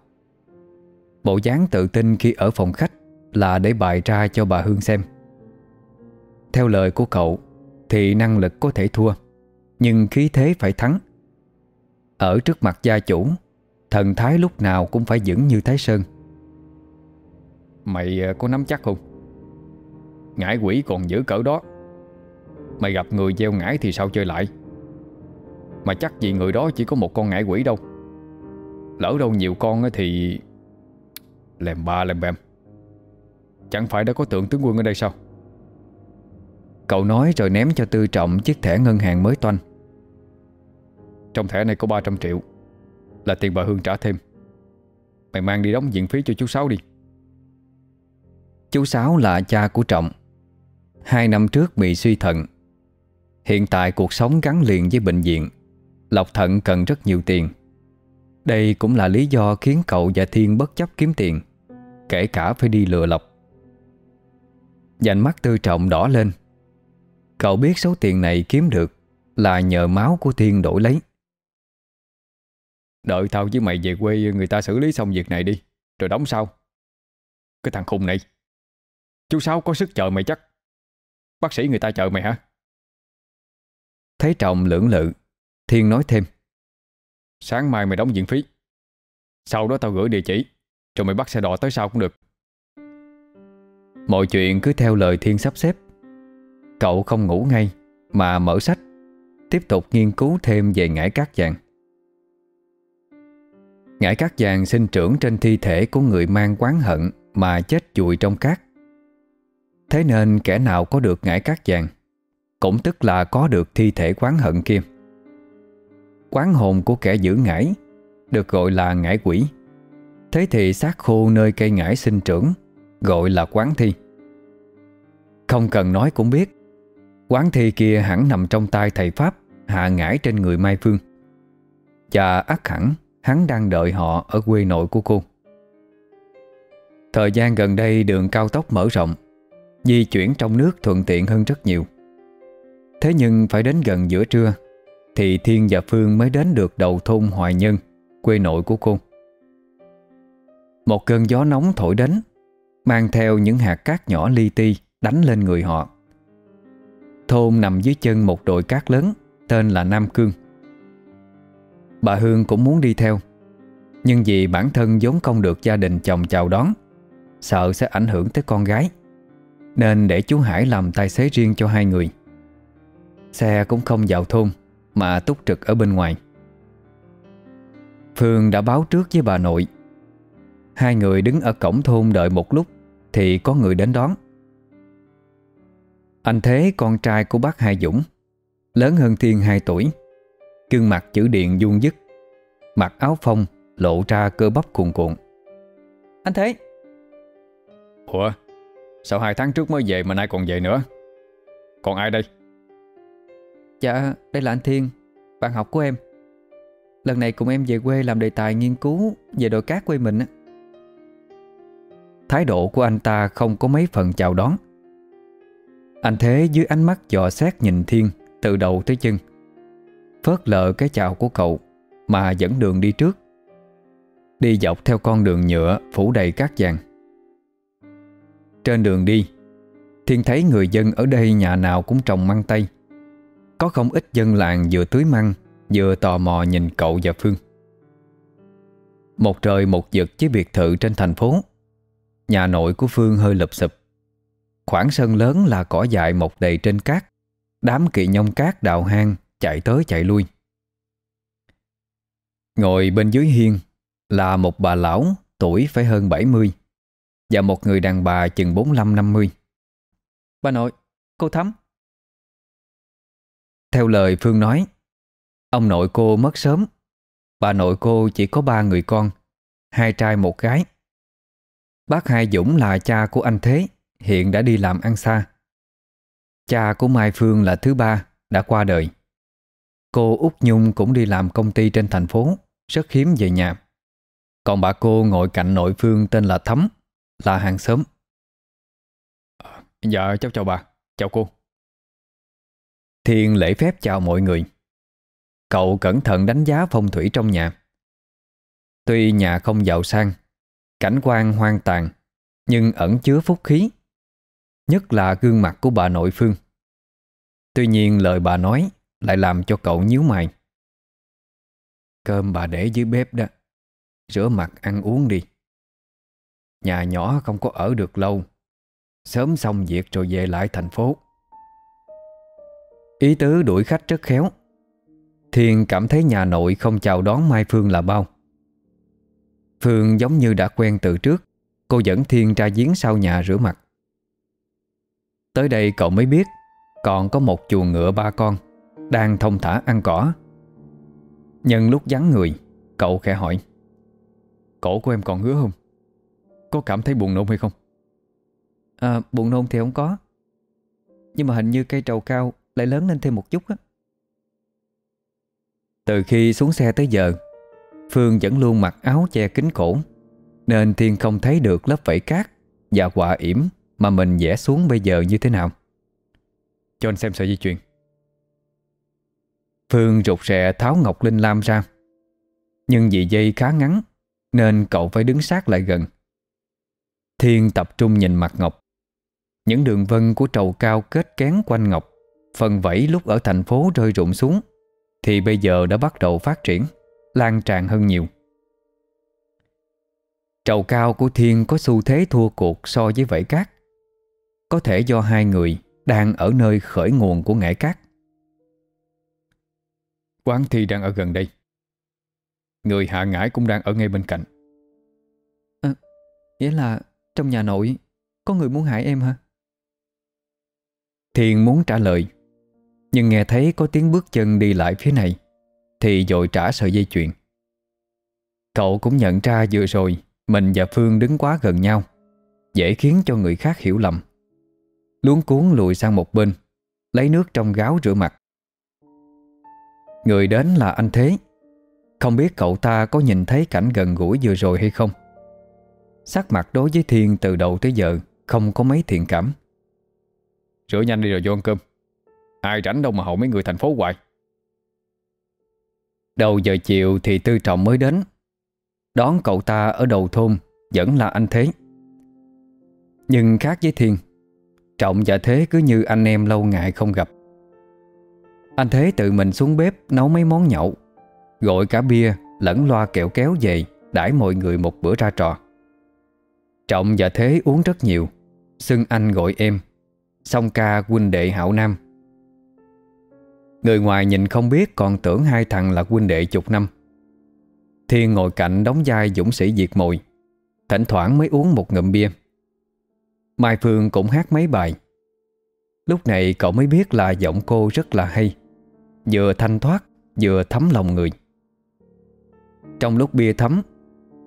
[SPEAKER 1] Bộ dáng tự tin khi ở phòng khách Là để bày ra cho bà Hương xem. Theo lời của cậu, Thì năng lực có thể thua, Nhưng khí thế phải thắng. Ở trước mặt gia chủ, Thần thái lúc nào cũng phải vững như Thái Sơn.
[SPEAKER 2] Mày à, có nắm chắc không? Ngải quỷ còn giữ cỡ đó. Mày gặp người gieo ngải thì sao chơi lại? Mà chắc gì người đó chỉ có một con ngải quỷ đâu. Lỡ đâu nhiều con thì Lèm ba lèm bèm. Chẳng phải đã có tượng tướng quân ở đây sao?
[SPEAKER 1] Cậu nói rồi ném cho Tư Trọng chiếc thẻ ngân hàng mới toanh.
[SPEAKER 2] Trong thẻ này có 300 triệu. Là tiền bà Hương trả thêm. Mày mang đi đóng viện phí cho chú Sáu đi.
[SPEAKER 1] Chú Sáu là cha của Trọng. Hai năm trước bị suy thận. Hiện tại cuộc sống gắn liền với bệnh viện. Lọc thận cần rất nhiều tiền. Đây cũng là lý do khiến cậu và Thiên bất chấp kiếm tiền, Kể cả phải đi lừa lọc Dành mắt tư trọng đỏ lên. Cậu biết số tiền này kiếm được Là nhờ máu của Thiên đổi lấy.
[SPEAKER 2] Đợi tao với mày về quê, người ta xử lý xong việc này đi, Rồi đóng sau. Cái thằng khùng này. Chú Sáu có sức chờ mày chắc. Bác sĩ người ta chờ mày hả?
[SPEAKER 1] Thấy Trọng lưỡng lự Thiên nói thêm.
[SPEAKER 2] Sáng mai mày đóng viện phí. Sau đó tao gửi địa chỉ, Rồi mày bắt xe đò tới sau cũng được.
[SPEAKER 1] Mọi chuyện cứ theo lời Thiên sắp xếp. Cậu không ngủ ngay, Mà mở sách, Tiếp tục nghiên cứu thêm về ngải cát vàng. Ngải cát vàng sinh trưởng trên thi thể của người mang quán hận Mà chết chùi trong cát. Thế nên kẻ nào có được ngải cát vàng, Cũng tức là có được thi thể quán hận kia. Quán hồn của kẻ giữ ngải, Được gọi là ngải quỷ. Thế thì xác khô nơi cây ngải sinh trưởng, Gọi là quán thi. Không cần nói cũng biết, Quán thi kia hẳn nằm trong tay thầy Pháp, Hạ ngải trên người Mai Phương. Và ắt hẳn, Hắn đang đợi họ ở quê nội của cô. Thời gian gần đây đường cao tốc mở rộng, Di chuyển trong nước thuận tiện hơn rất nhiều. Thế nhưng phải đến gần giữa trưa thì Thiên và Phương mới đến được đầu thôn Hoài Nhân, Quê nội của cô. Một cơn gió nóng thổi đến, Mang theo những hạt cát nhỏ li ti Đánh lên người họ. Thôn nằm dưới chân một đội cát lớn, Tên là Nam Cương. Bà Hương cũng muốn đi theo, Nhưng vì bản thân vốn không được gia đình chồng chào đón, Sợ sẽ ảnh hưởng tới con gái, Nên để chú Hải làm tài xế riêng cho hai người. Xe cũng không vào thôn. Mà túc trực ở bên ngoài. Phương đã báo trước với bà nội. Hai người đứng ở cổng thôn đợi một lúc Thì có người đến đón. Anh Thế, con trai của bác Hai Dũng, Lớn hơn Thiên 2 tuổi, Gương mặt chữ điện vuông dứt, Mặc áo phông Lộ ra cơ bắp cuồn cuộn.
[SPEAKER 3] Anh Thế.
[SPEAKER 2] Ủa, Sao hai tháng trước mới về mà nay còn về nữa? Còn ai đây?
[SPEAKER 3] Dạ đây là anh Thiên, Bạn học của em. Lần này cùng em về quê làm đề tài nghiên cứu Về đồi cát quê mình
[SPEAKER 1] Thái độ của anh ta không có mấy phần chào đón. Anh Thế dưới ánh mắt dò xét nhìn Thiên Từ đầu tới chân, Phớt lờ cái chào của cậu Mà dẫn đường đi trước. Đi dọc theo con đường nhựa Phủ đầy cát vàng. Trên đường đi, Thiên thấy người dân ở đây nhà nào cũng trồng măng tây có không ít dân làng vừa tưới măng Vừa tò mò nhìn cậu và Phương. Một trời một vực với biệt thự trên thành phố. Nhà nội của Phương hơi lụp sụp. Khoảng sân lớn là cỏ dại mọc đầy trên cát. Đám kỵ nhông cát đào hang Chạy tới chạy lui. Ngồi bên dưới hiên Là một bà lão Tuổi phải hơn 70 Và một người đàn bà chừng 45-50
[SPEAKER 3] Bà nội, cô Thắm
[SPEAKER 1] theo lời Phương nói Ông nội cô mất sớm. Bà nội cô chỉ có ba người con Hai trai một gái. Bác Hai Dũng là cha của anh Thế Hiện đã đi làm ăn xa. Cha của Mai Phương là thứ ba Đã qua đời. Cô Út Nhung cũng đi làm công ty trên thành phố Rất hiếm về nhà. Còn bà cô ngồi cạnh nội Phương tên là Thấm, Là hàng xóm.
[SPEAKER 2] Dạ cháu chào bà Chào cô.
[SPEAKER 1] Thiên lễ phép chào mọi người. Cậu cẩn thận đánh giá phong thủy trong nhà. Tuy nhà không giàu sang, Cảnh quan hoang tàn, Nhưng ẩn chứa phúc khí, Nhất là gương mặt của bà nội Phương. Tuy nhiên lời bà nói Lại làm cho cậu nhíu mày. Cơm bà để dưới bếp đó, Rửa mặt ăn uống đi. Nhà nhỏ không có ở được lâu, Sớm xong việc rồi về lại thành phố. Ý tứ đuổi khách rất khéo. Thiên cảm thấy nhà nội không chào đón Mai Phương là bao. Phương giống như đã quen từ trước, Cô dẫn Thiên ra giếng sau nhà rửa mặt. Tới đây cậu mới biết, Còn có một chuồng ngựa ba con, Đang thông thả ăn cỏ. Nhân lúc vắng người, Cậu khẽ hỏi, Cổ của em còn ngứa không? Có cảm thấy buồn nôn hay không?
[SPEAKER 3] À buồn nôn thì không có. Nhưng mà hình như cây trầu cao lại lớn lên thêm một chút á.
[SPEAKER 1] Từ khi xuống xe tới giờ, Phương vẫn luôn mặc áo che kính cổ Nên Thiên không thấy được lớp vảy cát Và quả yểm Mà mình vẽ xuống bây giờ như thế nào.
[SPEAKER 2] Cho anh xem sợi dây chuyền.
[SPEAKER 1] Phương rụt rè tháo ngọc linh lam ra. Nhưng vì dây khá ngắn, Nên cậu phải đứng sát lại gần. Thiên tập trung nhìn mặt ngọc. Những đường vân của trầu cao kết kén quanh ngọc Phần vẫy lúc ở thành phố rơi rụng xuống Thì bây giờ đã bắt đầu phát triển Lan tràn hơn nhiều. Trầu cao của Thiên có xu thế thua cuộc so với vẫy cát. Có thể do hai người đang ở nơi khởi nguồn của ngải cát.
[SPEAKER 2] Quán thi đang ở gần đây. Người hạ ngải cũng đang ở ngay bên cạnh.
[SPEAKER 3] À, Nghĩa là trong nhà nội Có người muốn hại em hả?
[SPEAKER 1] Thiên muốn trả lời nhưng nghe thấy có tiếng bước chân đi lại phía này, Thì dội trả sợi dây chuyền. Cậu cũng nhận ra vừa rồi Mình và Phương đứng quá gần nhau, Dễ khiến cho người khác hiểu lầm. Luống cuốn lùi sang một bên, Lấy nước trong gáo rửa mặt. Người đến là anh Thế. Không biết cậu ta có nhìn thấy cảnh gần gũi vừa rồi hay không? Sắc mặt đối với Thiên từ đầu tới giờ Không có mấy thiện cảm.
[SPEAKER 2] Rửa nhanh đi rồi, vô ăn cơm. Ai rảnh đâu mà hậu mấy người thành phố hoài.
[SPEAKER 1] Đầu giờ chiều thì Tư Trọng mới đến. Đón cậu ta ở đầu thôn Vẫn là anh Thế. Nhưng khác với Thiên, Trọng và Thế cứ như anh em lâu ngày không gặp. Anh Thế tự mình xuống bếp Nấu mấy món nhậu, Gọi cả bia lẫn loa kẹo kéo về Đãi mọi người một bữa ra trò. Trọng và Thế uống rất nhiều, Xưng anh gọi em, Song ca huynh đệ hảo nam. Người ngoài nhìn không biết, Còn tưởng hai thằng là huynh đệ chục năm. Thiên ngồi cạnh đóng vai dũng sĩ diệt mồi, Thỉnh thoảng mới uống một ngụm bia. Mai Phương cũng hát mấy bài. Lúc này cậu mới biết là giọng cô rất là hay, Vừa thanh thoát, Vừa thấm lòng người. Trong lúc bia thấm,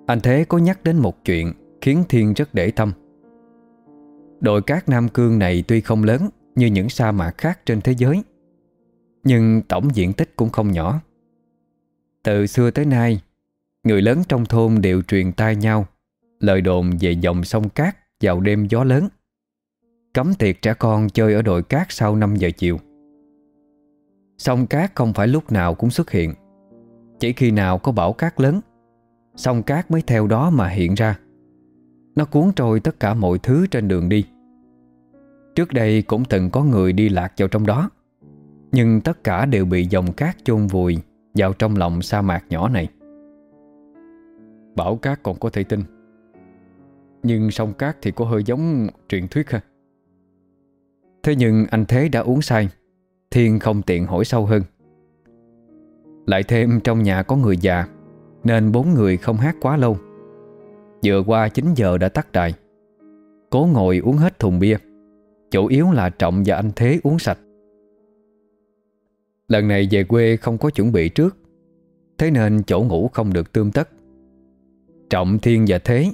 [SPEAKER 1] Anh Thế có nhắc đến một chuyện Khiến Thiên rất để tâm. Đội cát Nam Cương này tuy không lớn Như những sa mạc khác trên thế giới nhưng tổng diện tích cũng không nhỏ. Từ xưa tới nay, Người lớn trong thôn đều truyền tai nhau, Lời đồn về dòng sông cát Vào đêm gió lớn. Cấm tiệc trẻ con chơi ở đồi cát Sau 5 giờ chiều. Sông cát không phải lúc nào cũng xuất hiện. Chỉ khi nào có bão cát lớn, Sông cát mới theo đó mà hiện ra. Nó cuốn trôi tất cả mọi thứ trên đường đi. Trước đây cũng từng có người đi lạc vào trong đó. Nhưng tất cả đều bị dòng cát chôn vùi Vào trong lòng sa mạc nhỏ này.
[SPEAKER 2] Bảo cát còn có thể tin. Nhưng sông cát thì có hơi giống truyền thuyết ha.
[SPEAKER 1] Thế nhưng anh Thế đã uống say, Thiên không tiện hỏi sâu hơn. Lại thêm trong nhà có người già, Nên bốn người không hát quá lâu. Vừa qua 9 giờ đã tắt đài. Cố ngồi uống hết thùng bia. Chủ yếu là Trọng và anh Thế uống sạch. Lần này về quê không có chuẩn bị trước. Thế nên chỗ ngủ không được tươm tất. Trọng, Thiên và Thế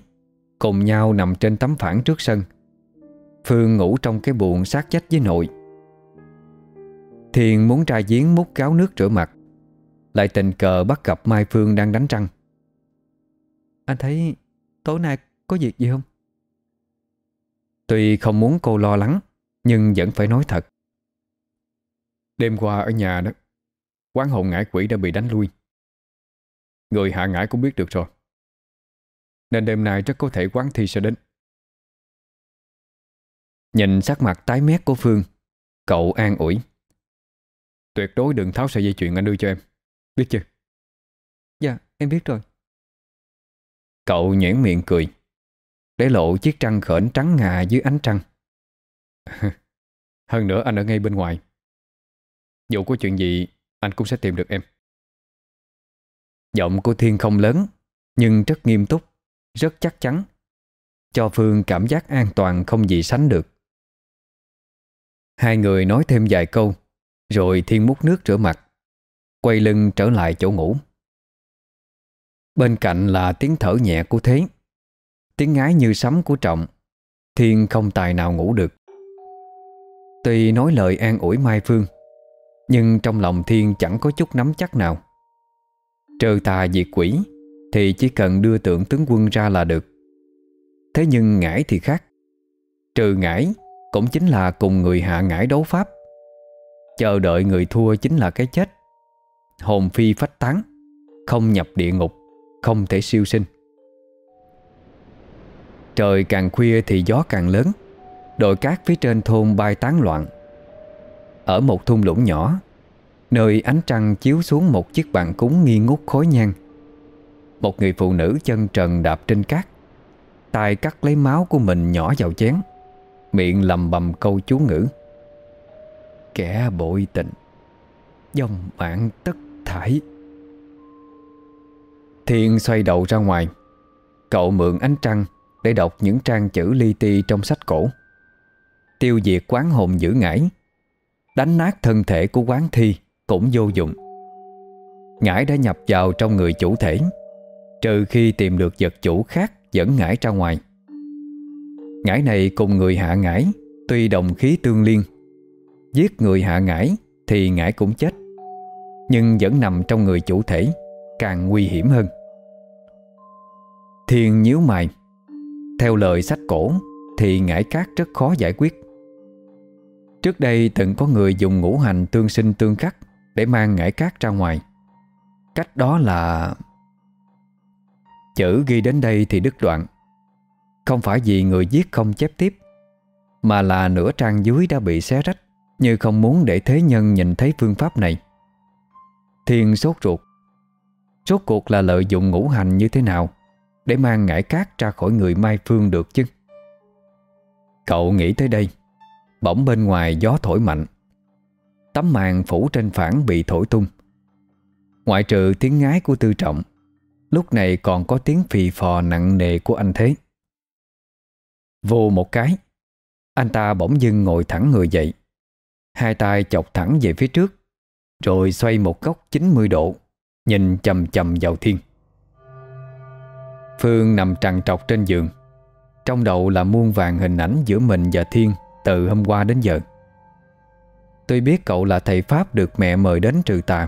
[SPEAKER 1] Cùng nhau nằm trên tấm phản trước sân. Phương ngủ trong cái buồng sát dách với nội. Thiên muốn tra giếng múc gáo nước rửa mặt. Lại tình cờ bắt gặp Mai Phương đang đánh răng. Anh thấy tối nay có việc gì không? Tuy không muốn cô lo lắng Nhưng vẫn phải nói thật
[SPEAKER 2] Đêm qua ở nhà đó Quán hồn ngải quỷ đã bị đánh lui. Người hạ ngải cũng biết được rồi. Nên đêm nay rất có thể quán thi sẽ đến.
[SPEAKER 1] Nhìn sắc mặt tái mét của Phương Cậu an ủi.
[SPEAKER 2] Tuyệt đối đừng tháo sợi dây chuyền anh đưa cho em. Biết chưa?
[SPEAKER 3] Dạ em biết rồi.
[SPEAKER 1] Cậu nhãn miệng cười Để lộ chiếc trăng khởn trắng ngà dưới ánh trăng.
[SPEAKER 2] Hơn nữa anh ở ngay bên ngoài dù có chuyện gì, Anh cũng sẽ tìm được em.
[SPEAKER 1] Giọng của Thiên không lớn, Nhưng rất nghiêm túc, Rất chắc chắn, Cho Phương cảm giác an toàn không gì sánh được. Hai người nói thêm vài câu, Rồi Thiên múc nước rửa mặt, Quay lưng trở lại chỗ ngủ. Bên cạnh là tiếng thở nhẹ của Thế, Tiếng ngái như sấm của Trọng, Thiên không tài nào ngủ được. Tuy nói lời an ủi Mai Phương nhưng trong lòng Thiên chẳng có chút nắm chắc nào. Trừ tà diệt quỷ, Thì chỉ cần đưa tượng tướng quân ra là được. Thế nhưng ngải thì khác. Trừ ngải, Cũng chính là cùng người hạ ngải đấu pháp. Chờ đợi người thua chính là cái chết. Hồn phi phách tán, Không nhập địa ngục, Không thể siêu sinh. Trời càng khuya thì gió càng lớn, Đội cát phía trên thôn bay tán loạn. Ở một thung lũng nhỏ, Nơi ánh trăng chiếu xuống một chiếc bàn cúng nghi ngút khói nhang. Một người phụ nữ chân trần đạp trên cát, tay cắt lấy máu của mình nhỏ vào chén, Miệng lầm bầm câu chú ngữ. Kẻ bội tình, Dòng mạng tất thải. Thiên xoay đầu ra ngoài, Cậu mượn ánh trăng Để đọc những trang chữ li ti trong sách cổ. Tiêu diệt quán hồn giữ ngải Đánh nát thân thể của quán thi Cũng vô dụng. Ngải đã nhập vào trong người chủ thể, Trừ khi tìm được vật chủ khác Dẫn ngải ra ngoài. Ngải này cùng người hạ ngải Tuy đồng khí tương liên, Giết người hạ ngải Thì ngải cũng chết, Nhưng vẫn nằm trong người chủ thể, Càng nguy hiểm hơn. Thiên nhíu mày, Theo lời sách cổ Thì ngải cát rất khó giải quyết. Trước đây từng có người dùng ngũ hành tương sinh tương khắc Để mang ngải cát ra ngoài. Cách đó là Chữ ghi đến đây thì đứt đoạn. Không phải vì người viết không chép tiếp, Mà là nửa trang dưới đã bị xé rách Như không muốn để thế nhân nhìn thấy phương pháp này. Thiên sốt ruột. Rốt cuộc là lợi dụng ngũ hành như thế nào Để mang ngải cát ra khỏi người Mai Phương được chứ? Cậu nghĩ tới đây. Bỗng bên ngoài gió thổi mạnh. Tấm màn phủ trên phản bị thổi tung. Ngoại trừ tiếng ngái của tư trọng, Lúc này còn có tiếng phì phò nặng nề của anh Thế. Vô một cái, Anh ta bỗng dưng ngồi thẳng người dậy. Hai tay chọc thẳng về phía trước, Rồi xoay một góc 90 độ, Nhìn chầm chầm vào thiên. Phương nằm trằn trọc trên giường, Trong đầu là muôn vàng hình ảnh giữa mình và Thiên. Từ hôm qua đến giờ. Tôi biết cậu là thầy Pháp được mẹ mời đến trừ tà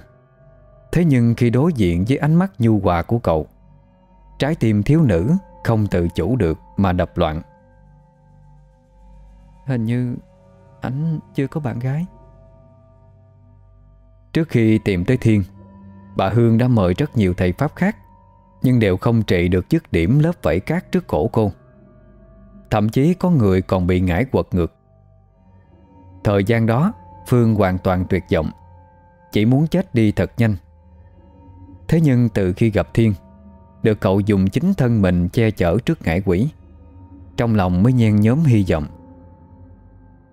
[SPEAKER 1] Thế nhưng khi đối diện với ánh mắt nhu hòa của cậu Trái tim thiếu nữ không tự chủ được mà đập loạn.
[SPEAKER 3] Hình như anh chưa có bạn gái.
[SPEAKER 1] Trước khi tìm tới Thiên Bà Hương đã mời rất nhiều thầy Pháp khác Nhưng đều không trị được dứt điểm lớp vẫy cát trước cổ cô. Thậm chí có người còn bị ngải quật ngược Thời gian đó, Phương hoàn toàn tuyệt vọng. Chỉ muốn chết đi thật nhanh. Thế nhưng từ khi gặp Thiên, Được cậu dùng chính thân mình che chở trước ngải quỷ, Trong lòng mới nhen nhóm hy vọng.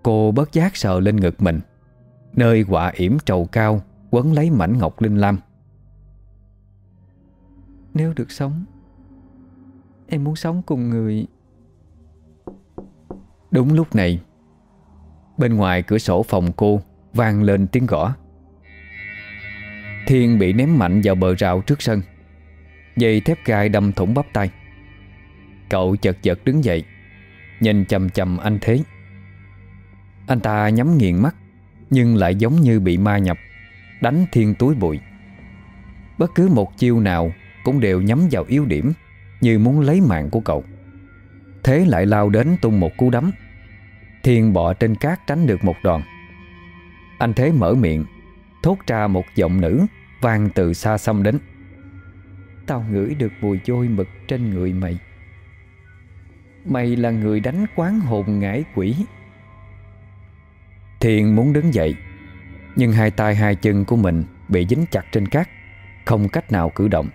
[SPEAKER 1] Cô bất giác sợ lên ngực mình, Nơi quả yểm trầu cao Quấn lấy mảnh ngọc linh lam.
[SPEAKER 3] Nếu được sống, Em muốn sống cùng người.
[SPEAKER 1] Đúng lúc này Bên ngoài cửa sổ phòng cô vang lên tiếng gõ. Thiên bị ném mạnh vào bờ rào trước sân. Dây thép gai đâm thủng bắp tay Cậu chật chật đứng dậy, Nhìn chầm chầm anh Thế. Anh ta nhắm nghiền mắt, Nhưng lại giống như bị ma nhập, Đánh Thiên túi bụi. Bất cứ một chiêu nào Cũng đều nhắm vào yếu điểm Như muốn lấy mạng của cậu. Thế lại lao đến tung một cú đấm. Thiên bọ trên cát tránh được một đòn. Anh Thế mở miệng, Thốt ra một giọng nữ vang từ xa xăm đến.
[SPEAKER 3] Tao ngửi được mùi vôi mực trên người mày. Mày là người đánh quán hồn ngải quỷ.
[SPEAKER 1] Thiên muốn đứng dậy, Nhưng hai tay hai chân của mình Bị dính chặt trên cát, Không cách nào cử động.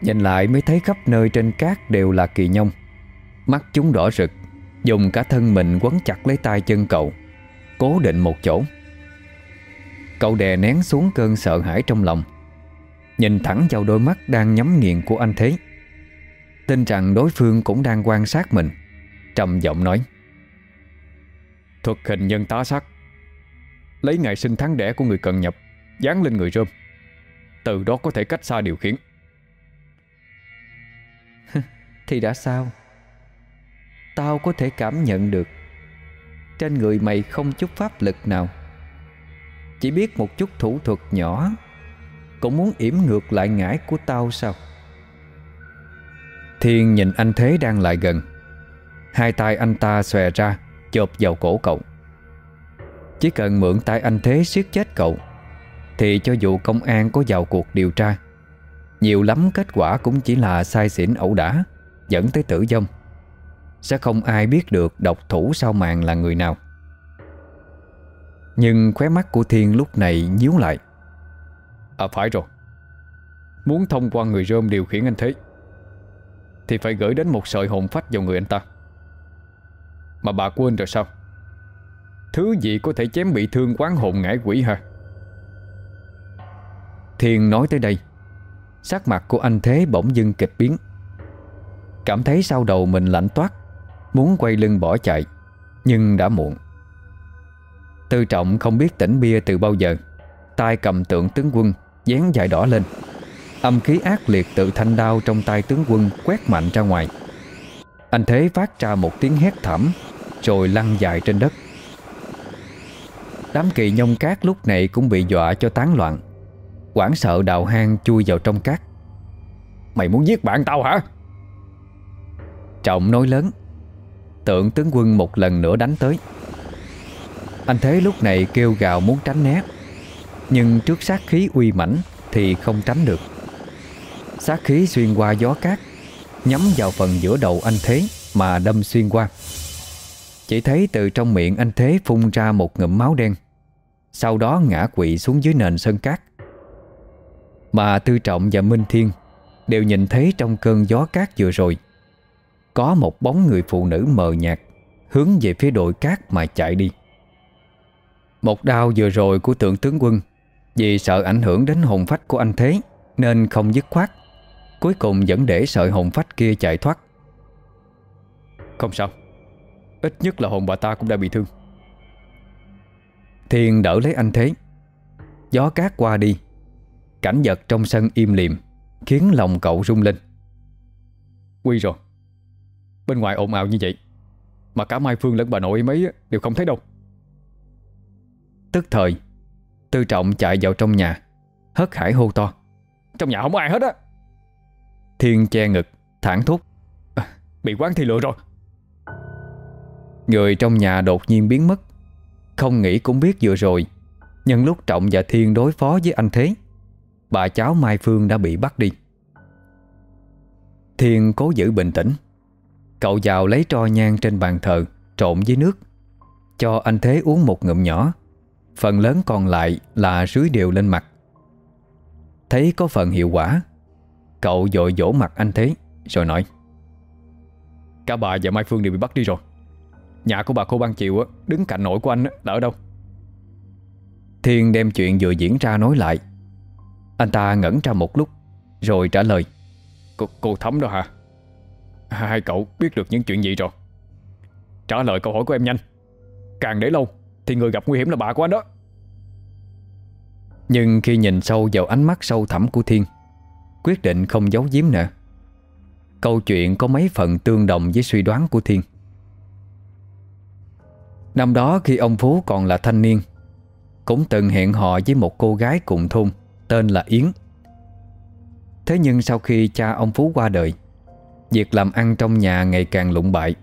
[SPEAKER 1] Nhìn lại mới thấy khắp nơi trên cát đều là kỳ nhông, Mắt chúng đỏ rực. Dùng cả thân mình quấn chặt lấy tay chân cậu, Cố định một chỗ. Cậu đè nén xuống cơn sợ hãi trong lòng, Nhìn thẳng vào đôi mắt đang nhắm nghiền của anh Thế. Tin rằng đối phương cũng đang quan sát mình, Trầm giọng nói,
[SPEAKER 2] Thuật hình nhân tá sắc. Lấy ngày sinh tháng đẻ của người cần nhập, Dán lên người rơm. Từ đó có thể cách xa điều khiển.
[SPEAKER 3] Thì đã sao? Tao có thể cảm nhận được. Trên người mày không chút pháp lực nào. Chỉ biết một chút thủ thuật nhỏ. Cũng muốn yểm ngược lại ngải của tao sao?
[SPEAKER 1] Thiên nhìn anh Thế đang lại gần. Hai tay anh ta xòe ra, Chộp vào cổ cậu. Chỉ cần mượn tay anh Thế siết chết cậu, Thì cho dù công an có vào cuộc điều tra, Nhiều lắm kết quả cũng chỉ là sai xỉn ẩu đả, Dẫn tới tử vong sẽ không ai biết được độc thủ sau màn là người nào. Nhưng khóe mắt của Thiên lúc này nhíu lại.
[SPEAKER 2] À phải rồi. Muốn thông qua người rơm điều khiển anh thế Thì phải gửi đến một sợi hồn phách vào người anh ta. Mà bà quên rồi sao? Thứ gì có thể chém bị thương quán hồn ngải quỷ hả?
[SPEAKER 1] Thiên nói tới đây Sắc mặt của anh Thế bỗng dưng kịch biến. Cảm thấy sau đầu mình lạnh toát Muốn quay lưng bỏ chạy, Nhưng đã muộn. Tư trọng không biết tỉnh bia từ bao giờ. Tay cầm tượng tướng quân Dán dài đỏ lên. Âm khí ác liệt tự thanh đao trong tay tướng quân Quét mạnh ra ngoài. Anh Thế phát ra một tiếng hét thảm, Rồi lăn dài trên đất. Đám kỳ nhông cát lúc này Cũng bị dọa cho tán loạn. Quảng sợ đào hang chui vào trong cát.
[SPEAKER 2] Mày muốn giết bạn tao hả?
[SPEAKER 1] Trọng nói lớn. Tượng tướng quân một lần nữa đánh tới. Anh Thế lúc này kêu gào muốn tránh né, Nhưng trước sát khí uy mãnh Thì không tránh được. Sát khí xuyên qua gió cát, Nhắm vào phần giữa đầu anh Thế Mà đâm xuyên qua. Chỉ thấy từ trong miệng anh Thế phun ra một ngụm máu đen, Sau đó ngã quỵ xuống dưới nền sân cát. Mà Tư Trọng và Minh Thiên Đều nhìn thấy trong cơn gió cát vừa rồi có một bóng người phụ nữ mờ nhạt Hướng về phía đội cát mà chạy đi. Một đau vừa rồi của tượng tướng quân, Vì sợ ảnh hưởng đến hồn phách của anh Thế Nên không dứt khoát, Cuối cùng vẫn để sợi hồn phách kia chạy thoát.
[SPEAKER 2] Không sao, Ít nhất là hồn bà ta cũng đã bị thương.
[SPEAKER 1] Thiên đỡ lấy anh Thế, Gió cát qua đi, Cảnh vật trong sân im liềm Khiến lòng cậu rung lên.
[SPEAKER 2] Quy rồi. Bên ngoài ồn ào như vậy Mà cả Mai Phương lẫn bà nội mấy đều không thấy đâu.
[SPEAKER 1] Tức thời Tư trọng chạy vào trong nhà Hất hải hô to.
[SPEAKER 2] Trong nhà không có ai hết á.
[SPEAKER 1] Thiên che ngực thẳng thốt.
[SPEAKER 2] À, Bị quán thi lựa rồi.
[SPEAKER 1] Người trong nhà đột nhiên biến mất. Không nghĩ cũng biết vừa rồi Nhân lúc Trọng và Thiên đối phó với anh Thế Bà cháu Mai Phương đã bị bắt đi. Thiên cố giữ bình tĩnh. Cậu vào lấy tro nhang trên bàn thờ Trộn với nước. Cho anh Thế uống một ngụm nhỏ. Phần lớn còn lại là rưới đều lên mặt. Thấy có phần hiệu quả Cậu dội dỗ mặt anh Thế Rồi nói
[SPEAKER 2] Cả bà và Mai Phương đều bị bắt đi rồi. Nhà của bà cô Ban Chiều Đứng cạnh nội của anh là ở đâu?
[SPEAKER 1] Thiên đem chuyện vừa diễn ra nói lại. Anh ta ngẩn ra một lúc Rồi trả lời
[SPEAKER 2] Cô, cô Thấm đó hả? Hai cậu biết được những chuyện gì rồi. Trả lời câu hỏi của em nhanh. Càng để lâu Thì người gặp nguy hiểm là bà của anh đó.
[SPEAKER 1] Nhưng khi nhìn sâu vào ánh mắt sâu thẳm của Thiên, Quyết định không giấu giếm nữa Câu chuyện có mấy phần tương đồng với suy đoán của Thiên. Năm đó khi ông Phú còn là thanh niên, Cũng từng hẹn hò với một cô gái cùng thôn Tên là Yến. Thế nhưng sau khi cha ông Phú qua đời Việc làm ăn trong nhà ngày càng lụng bại.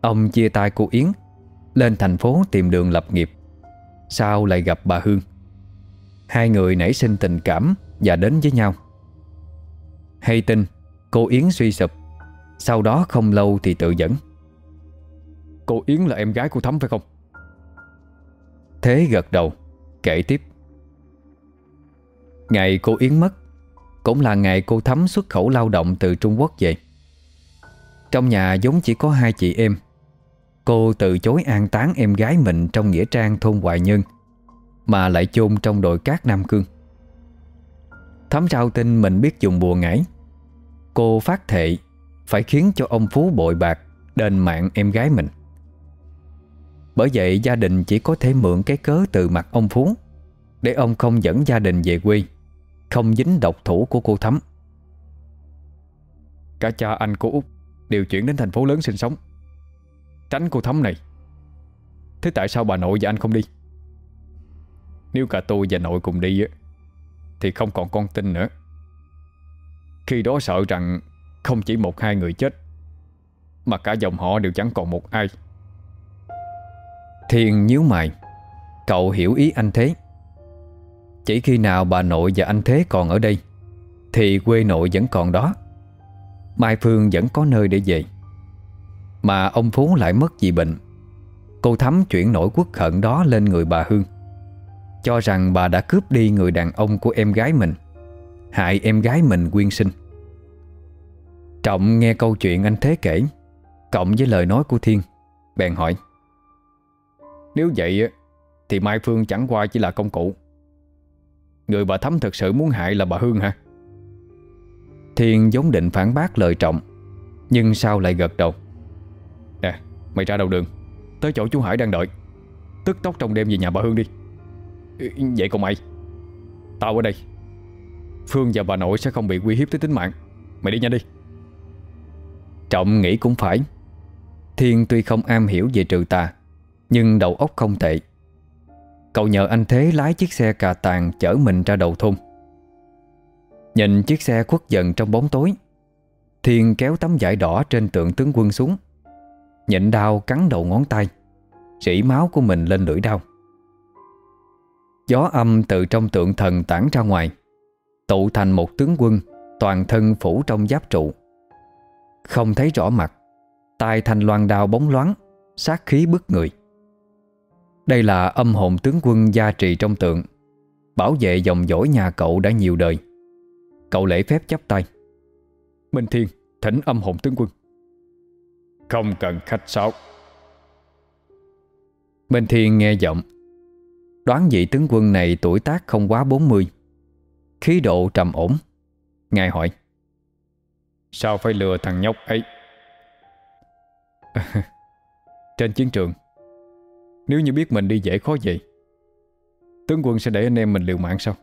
[SPEAKER 1] Ông chia tay cô Yến Lên thành phố tìm đường lập nghiệp. Sau lại gặp bà Hương. Hai người nảy sinh tình cảm Và đến với nhau. Hay tin Cô Yến suy sụp. Sau đó không lâu thì tự dẫn.
[SPEAKER 2] Cô Yến là em gái của Thắm phải không?
[SPEAKER 1] Thế gật đầu Kể tiếp. Ngày cô Yến mất Cũng là ngày cô Thắm xuất khẩu lao động từ Trung Quốc về trong nhà giống chỉ có hai chị em. Cô từ chối an táng em gái mình Trong nghĩa trang thôn Hoài Nhân Mà lại chôn trong đồi cát Nam Cương. Thấm rao tin mình biết dùng bùa ngải. Cô phát thệ Phải khiến cho ông Phú bội bạc Đền mạng em gái mình. Bởi vậy gia đình chỉ có thể mượn cái cớ từ mặt ông Phú, Để ông không dẫn gia đình về quê, Không dính độc thủ của cô thấm.
[SPEAKER 2] Cả cha anh của Út Đều chuyển đến thành phố lớn sinh sống. Tránh cô thấm này. Thế tại sao bà nội và anh không đi? Nếu cả tôi và nội cùng đi Thì không còn con tin nữa. Khi đó sợ rằng Không chỉ một hai người chết, Mà cả dòng họ đều chẳng còn một ai.
[SPEAKER 1] Thiên nhíu mày. Cậu hiểu ý anh Thế. Chỉ khi nào bà nội và anh Thế còn ở đây, Thì quê nội vẫn còn đó. Mai Phương vẫn có nơi để về. Mà ông Phú lại mất vì bệnh. Cô Thắm chuyển nỗi quốc hận đó lên người bà Hương. Cho rằng bà đã cướp đi người đàn ông của em gái mình, Hại em gái mình quyên sinh. Trọng nghe câu chuyện anh Thế kể, Cộng với lời nói của Thiên, Bèn hỏi.
[SPEAKER 2] Nếu vậy Thì Mai Phương chẳng qua chỉ là công cụ. Người bà Thắm thực sự muốn hại là bà Hương hả?
[SPEAKER 1] Thiên giống định phản bác lời Trọng, Nhưng sao lại gật đầu.
[SPEAKER 2] Nè, mày ra đầu đường. Tới chỗ chú Hải đang đợi. Tức tốc trong đêm về nhà bà Hương đi. Ừ, vậy còn mày. Tao ở đây. Phương và bà nội sẽ không bị uy hiếp tới tính mạng. Mày đi nhanh đi.
[SPEAKER 1] Trọng nghĩ cũng phải. Thiên tuy không am hiểu về trừ tà, Nhưng đầu óc không tệ. Cậu nhờ anh Thế lái chiếc xe cà tàng Chở mình ra đầu thôn. Nhìn chiếc xe khuất dần trong bóng tối. Thiên kéo tấm vải đỏ trên tượng tướng quân xuống. Nhịn đau cắn đầu ngón tay. Rỉ máu của mình lên lưỡi đau. Gió âm từ trong tượng thần tản ra ngoài, Tụ thành một tướng quân Toàn thân phủ trong giáp trụ. Không thấy rõ mặt tay thành loan đao bóng loáng, Sát khí bức người. Đây là âm hồn tướng quân gia trì trong tượng, Bảo vệ dòng dõi nhà cậu đã nhiều đời. Cậu lễ phép chắp tay.
[SPEAKER 2] Minh Thiên thỉnh âm hồn tướng quân. Không cần khách sáo.
[SPEAKER 1] Minh Thiên nghe giọng. Đoán vị tướng quân này tuổi tác không quá 40 Khí độ trầm ổn. Ngài hỏi.
[SPEAKER 2] Sao phải lừa thằng nhóc ấy? Trên chiến trường Nếu như biết mình đi dễ khó vậy Tướng quân sẽ để anh em mình liều mạng sao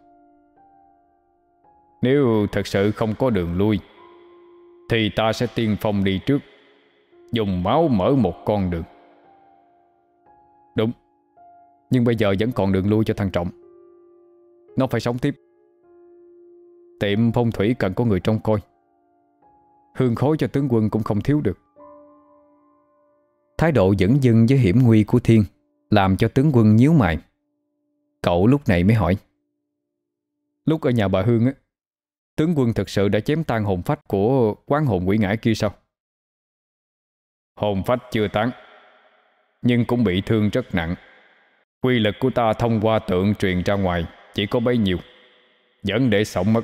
[SPEAKER 2] nếu thật sự không có đường lui, Thì ta sẽ tiên phong đi trước, Dùng máu mở một con đường. Đúng, Nhưng bây giờ vẫn còn đường lui cho thằng Trọng. Nó phải sống tiếp. Tiệm phong thủy cần có người trông coi. Hương khối cho tướng quân cũng không thiếu được.
[SPEAKER 1] Thái độ dẫn dưng với hiểm nguy của Thiên, Làm cho tướng quân nhíu mày. Cậu lúc này mới hỏi.
[SPEAKER 2] Lúc ở nhà bà Hương á Tướng quân thực sự đã chém tan hồn phách Của quán hồn quỷ ngải kia sao? Hồn phách chưa tán, Nhưng cũng bị thương rất nặng. Quy lực của ta thông qua tượng truyền ra ngoài Chỉ có bấy nhiêu, Vẫn để sống mất.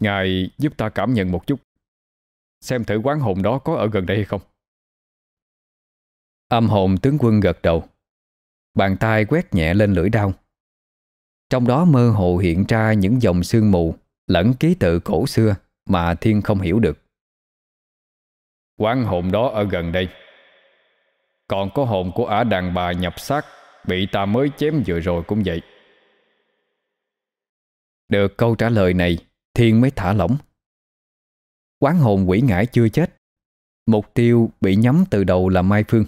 [SPEAKER 2] Ngài giúp ta cảm nhận một chút, Xem thử quán hồn đó có ở gần đây hay không.
[SPEAKER 1] Âm hồn tướng quân gật đầu, Bàn tay quét nhẹ lên lưỡi đao. Trong đó mơ hồ hiện ra những dòng sương mù Lẫn ký tự cổ xưa Mà thiên không hiểu được.
[SPEAKER 2] Quán hồn đó ở gần đây. Còn có hồn của ả đàn bà nhập xác Bị ta mới chém vừa rồi cũng vậy.
[SPEAKER 1] Được câu trả lời này Thiên mới thả lỏng. Quán hồn quỷ ngải chưa chết. Mục tiêu bị nhắm từ đầu là Mai Phương.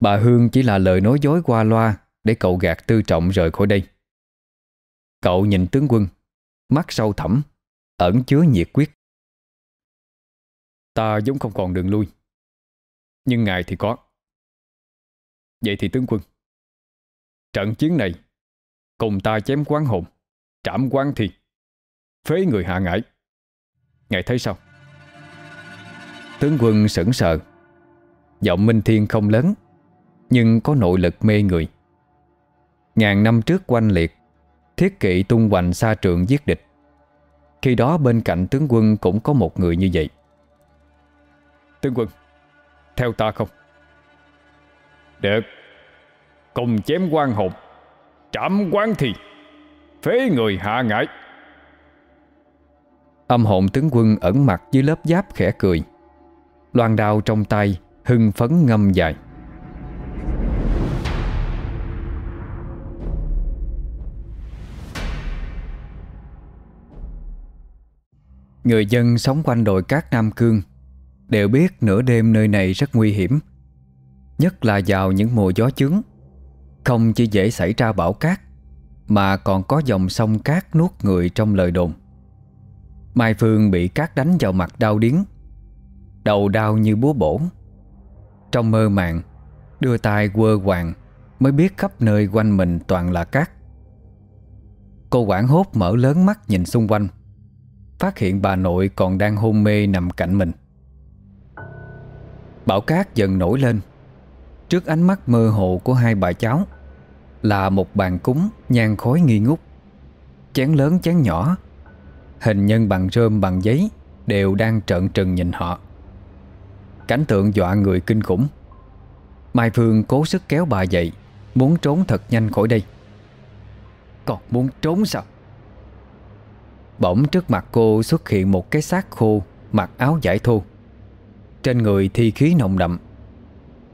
[SPEAKER 1] Bà Hương chỉ là lời nói dối qua loa Để cậu gạt tư trọng rời khỏi đây Cậu nhìn tướng quân. Mắt sâu thẳm. Ẩn chứa nhiệt quyết.
[SPEAKER 2] Ta giống không còn đường lui. Nhưng ngài thì có. Vậy thì tướng quân, Trận chiến này, Cùng ta chém quán hồn, Trảm quán thi, Phế người hạ ngải. Ngài thấy sao?
[SPEAKER 1] Tướng quân sững sờ. Giọng Minh Thiên không lớn, Nhưng có nội lực mê người. Ngàn năm trước quanh liệt Thiết kỵ tung hoành xa trường giết địch. Khi đó bên cạnh tướng quân cũng có một người như vậy.
[SPEAKER 2] Tướng quân Theo ta không? Được. Cùng chém quan hồn Trảm quán thi Phế người hạ ngải.
[SPEAKER 1] Âm hồn tướng quân ẩn mặt dưới lớp giáp khẽ cười. Loan đao trong tay Hưng phấn ngâm dài Người dân sống quanh đồi cát Nam Cương Đều biết nửa đêm nơi này rất nguy hiểm, Nhất là vào những mùa gió chướng. Không chỉ dễ xảy ra bão cát, Mà còn có dòng sông cát nuốt người trong lời đồn. Mai Phương bị cát đánh vào mặt đau điếng, Đầu đau như búa bổ. Trong mơ màng, Đưa tay quơ hoàng Mới biết khắp nơi quanh mình toàn là cát. Cô quảng hốt mở lớn mắt nhìn xung quanh. Phát hiện bà nội còn đang hôn mê nằm cạnh mình. Bão cát dần nổi lên. Trước ánh mắt mơ hồ của hai bà cháu, Là một bàn cúng nhang khói nghi ngút. Chén lớn, chén nhỏ, Hình nhân bằng rơm, bằng giấy, Đều đang trợn trừng nhìn họ. Cảnh tượng dọa người kinh khủng. Mai Phương cố sức kéo bà dậy, Muốn trốn thật nhanh khỏi đây. Còn muốn trốn sao? Bỗng trước mặt cô xuất hiện một cái xác khô, Mặc áo giải thô. Trên người thi khí nồng đậm.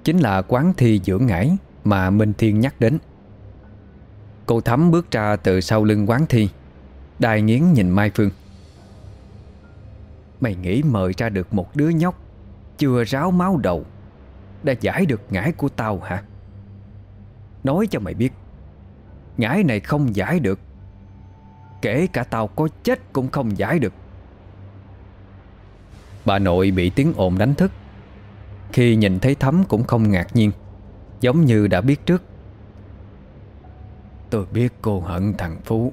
[SPEAKER 1] Chính là quán thi dưỡng ngải Mà Minh Thiên nhắc đến. Cô Thắm bước ra từ sau lưng quán thi Đài nghiến nhìn Mai Phương. Mày nghĩ mời ra được một đứa nhóc Chưa ráo máu đầu, Đã giải được ngải của tao hả? Nói cho mày biết, Ngải này không giải được Kể cả tao có chết cũng không giải được. Bà nội bị tiếng ồn đánh thức. Khi nhìn thấy Thắm cũng không ngạc nhiên, Giống như đã biết trước. Tôi biết cô hận thằng Phú.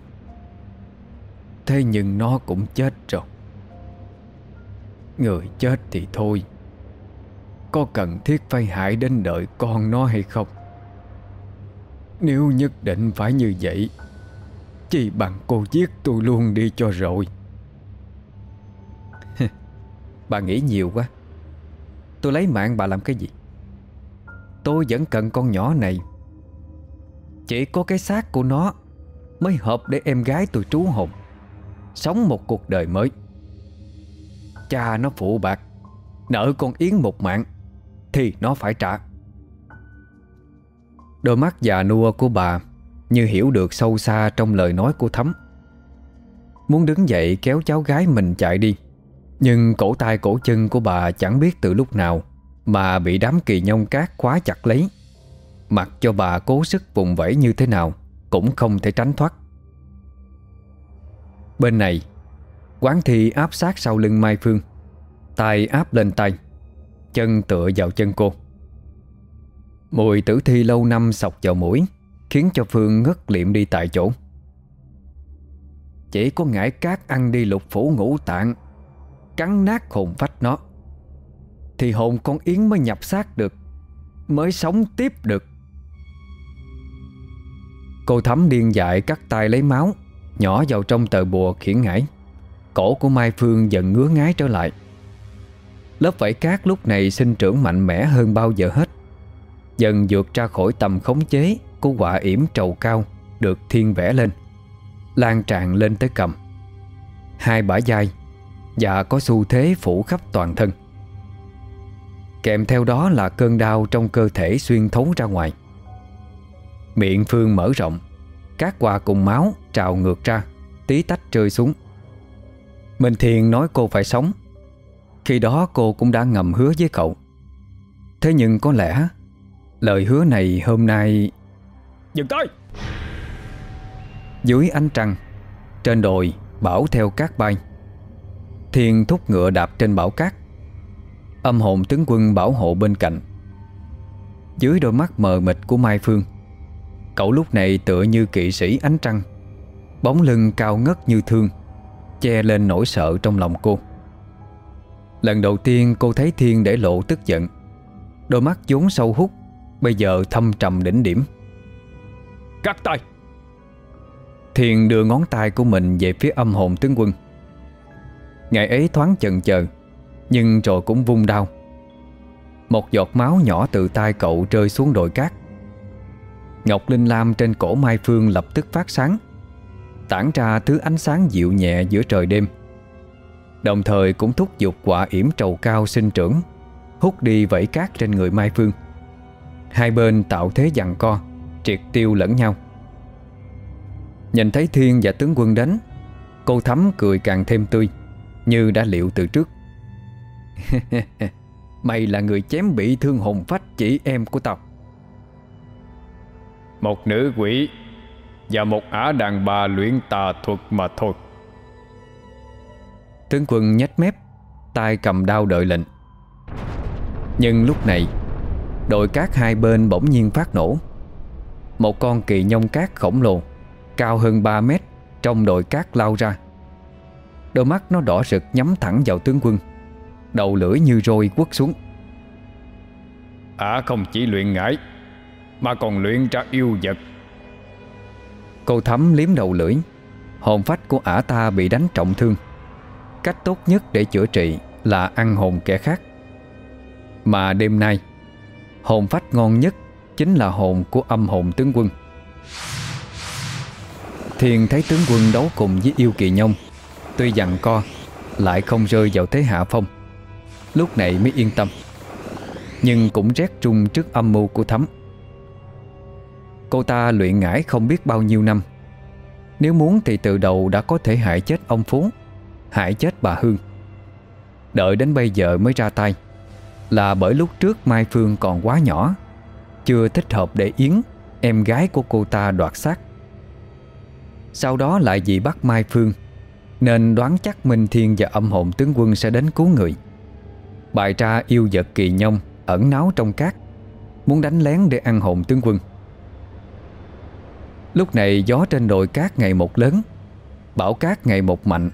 [SPEAKER 1] Thế nhưng nó cũng chết rồi. Người chết thì thôi. Có cần thiết phải hại đến đợi con nó hay không? Nếu nhất định phải như vậy chi bằng cô giết tôi luôn đi cho rồi. Bà nghĩ nhiều quá. Tôi lấy mạng bà làm cái gì? Tôi vẫn cần con nhỏ này. Chỉ có cái xác của nó Mới hợp để em gái tôi trú hồn, Sống một cuộc đời mới. Cha nó phụ bạc, Nợ con Yến một mạng, Thì nó phải trả. Đôi mắt già nua của bà như hiểu được sâu xa trong lời nói của Thấm. Muốn đứng dậy kéo cháu gái mình chạy đi, Nhưng cổ tay cổ chân của bà chẳng biết từ lúc nào Mà bị đám kỳ nhông cát khóa chặt lấy. Mặc cho bà cố sức vùng vẫy như thế nào Cũng không thể tránh thoát. Bên này, Quán thi áp sát sau lưng Mai Phương, tay áp lên tay, Chân tựa vào chân cô. Mùi tử thi lâu năm sọc vào mũi Khiến cho Phương ngất liệm đi tại chỗ. Chỉ có ngải cát ăn đi lục phủ ngũ tạng, Cắn nát hồn phách nó. Thì hồn con Yến mới nhập xác được, Mới sống tiếp được. Cô thấm điên dại cắt tay lấy máu, Nhỏ vào trong tờ bùa khiển ngải. Cổ của Mai Phương dần ngứa ngái trở lại. Lớp vảy cát lúc này sinh trưởng mạnh mẽ hơn bao giờ hết. Dần vượt ra khỏi tầm khống chế của quả yểm trầu cao Được thiên vẽ lên, Lan tràn lên tới cầm. Hai bả vai Và có xu thế phủ khắp toàn thân. Kèm theo đó là cơn đau trong cơ thể xuyên thấu ra ngoài. Miệng Phương mở rộng, Các quà cùng máu trào ngược ra, Tí tách rơi xuống. Minh Thiền nói cô phải sống. Khi đó cô cũng đã ngầm hứa với cậu. Thế nhưng có lẽ Lời hứa này hôm nay
[SPEAKER 2] Dừng tay.
[SPEAKER 1] Dưới ánh trăng, Trên đồi Bảo theo cát bay. Thiên thúc ngựa đạp trên bảo cát. Âm hồn tướng quân bảo hộ bên cạnh. Dưới đôi mắt mờ mịt của Mai Phương, Cậu lúc này tựa như kỵ sĩ ánh trăng, Bóng lưng cao ngất như thương, Che lên nỗi sợ trong lòng cô. Lần đầu tiên cô thấy Thiên để lộ tức giận, Đôi mắt vốn sâu hút, Bây giờ thâm trầm đỉnh điểm.
[SPEAKER 2] Cắt tay.
[SPEAKER 1] Thiền đưa ngón tay của mình về phía âm hồn tướng quân. Ngày ấy thoáng chần chờ Nhưng rồi cũng vung đau. Một giọt máu nhỏ từ tay cậu rơi xuống đồi cát. Ngọc Linh Lam trên cổ Mai Phương lập tức phát sáng, Tản ra thứ ánh sáng dịu nhẹ giữa trời đêm. Đồng thời cũng thúc giục quả yểm trầu cao sinh trưởng, Hút đi vẫy cát trên người Mai Phương. Hai bên tạo thế giằng co. Triệt tiêu lẫn nhau. Nhìn thấy Thiên và tướng quân đến Cô Thắm cười càng thêm tươi Như đã liệu từ trước. Mày là người chém bị thương hồn phách chị em của tao.
[SPEAKER 2] Một nữ quỷ Và một ả đàn bà luyện tà thuật mà thôi.
[SPEAKER 1] Tướng quân nhếch mép tay cầm đao đợi lệnh. Nhưng lúc này Đội cát hai bên bỗng nhiên phát nổ Một con kỳ nhông cát khổng lồ Cao hơn 3 mét Trong đội cát lao ra. Đôi mắt nó đỏ rực nhắm thẳng vào tướng quân Đầu lưỡi như roi quất xuống.
[SPEAKER 2] Ả không chỉ luyện ngải Mà còn luyện ra yêu vật.
[SPEAKER 1] Cô thấm liếm đầu lưỡi Hồn phách của ả ta bị đánh trọng thương. Cách tốt nhất để chữa trị Là ăn hồn kẻ khác. Mà đêm nay Hồn phách ngon nhất Chính là hồn của âm hồn tướng quân. Thiền thấy tướng quân đấu cùng với yêu kỳ nhông, Tuy dặn co, Lại không rơi vào thế hạ phong. Lúc này mới yên tâm, Nhưng cũng rét trung trước âm mưu của thấm Cô ta luyện ngải không biết bao nhiêu năm. Nếu muốn thì từ đầu đã có thể hại chết ông Phú, Hại chết bà Hương. Đợi đến bây giờ mới ra tay, Là bởi lúc trước Mai Phương còn quá nhỏ. Chưa thích hợp để Yến, Em gái của cô ta đoạt xác. Sau đó lại vì bắt Mai Phương, Nên đoán chắc Minh Thiên và âm hồn tướng quân sẽ đến cứu người. Bài tra yêu vật kỳ nhông, Ẩn náu trong cát, Muốn đánh lén để ăn hồn tướng quân. Lúc này gió trên đồi cát ngày một lớn, Bão cát ngày một mạnh,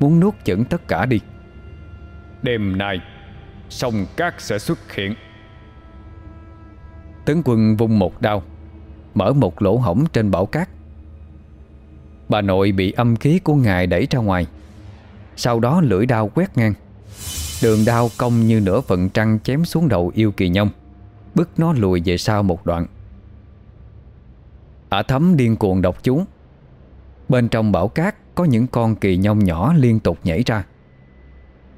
[SPEAKER 1] Muốn nuốt chửng tất cả đi.
[SPEAKER 2] Đêm nay, Sông cát sẽ xuất hiện.
[SPEAKER 1] Tướng quân vung một đao, Mở một lỗ hổng trên bão cát. Bà nội bị âm khí của ngài đẩy ra ngoài, Sau đó lưỡi đao quét ngang. Đường đao cong như nửa vận trăng chém xuống đầu yêu kỳ nhông, Bức nó lùi về sau một đoạn. Ả thấm điên cuồng độc chú. Bên trong bão cát Có những con kỳ nhông nhỏ liên tục nhảy ra.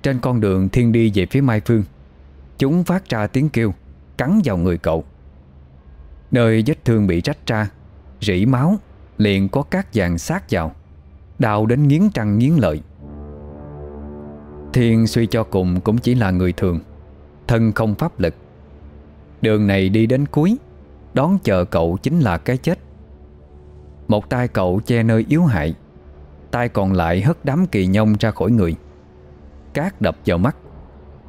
[SPEAKER 1] Trên con đường thiên đi về phía Mai Phương, Chúng phát ra tiếng kêu, Cắn vào người cậu. Nơi vết thương bị rách ra, Rỉ máu Liền có các vàng sát vào, Đau đến nghiến trăng nghiến lợi. Thiên suy cho cùng cũng chỉ là người thường, Thân không pháp lực. Đường này đi đến cuối, Đón chờ cậu chính là cái chết. Một tay cậu che nơi yếu hại, Tay còn lại hất đám kỳ nhông ra khỏi người. Cát đập vào mắt,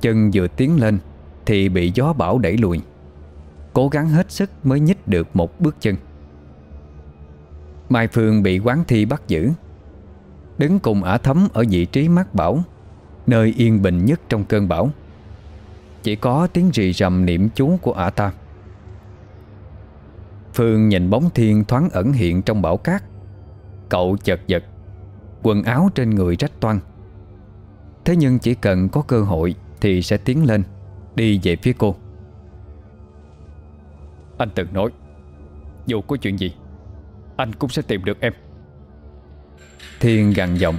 [SPEAKER 1] Chân vừa tiến lên Thì bị gió bão đẩy lùi. Cố gắng hết sức mới nhích được một bước chân. Mai Phương bị quán thi bắt giữ. Đứng cùng ả thấm ở vị trí mát bảo, Nơi yên bình nhất trong cơn bão. Chỉ có tiếng rì rầm niệm chú của ả ta. Phương nhìn bóng thiên thoáng ẩn hiện trong bão cát. Cậu chật vật, Quần áo trên người rách toan Thế nhưng chỉ cần có cơ hội Thì sẽ tiến lên, Đi về phía cô.
[SPEAKER 2] Anh từng nói. Dù có chuyện gì, Anh cũng sẽ tìm được em.
[SPEAKER 1] Thiên gằn giọng.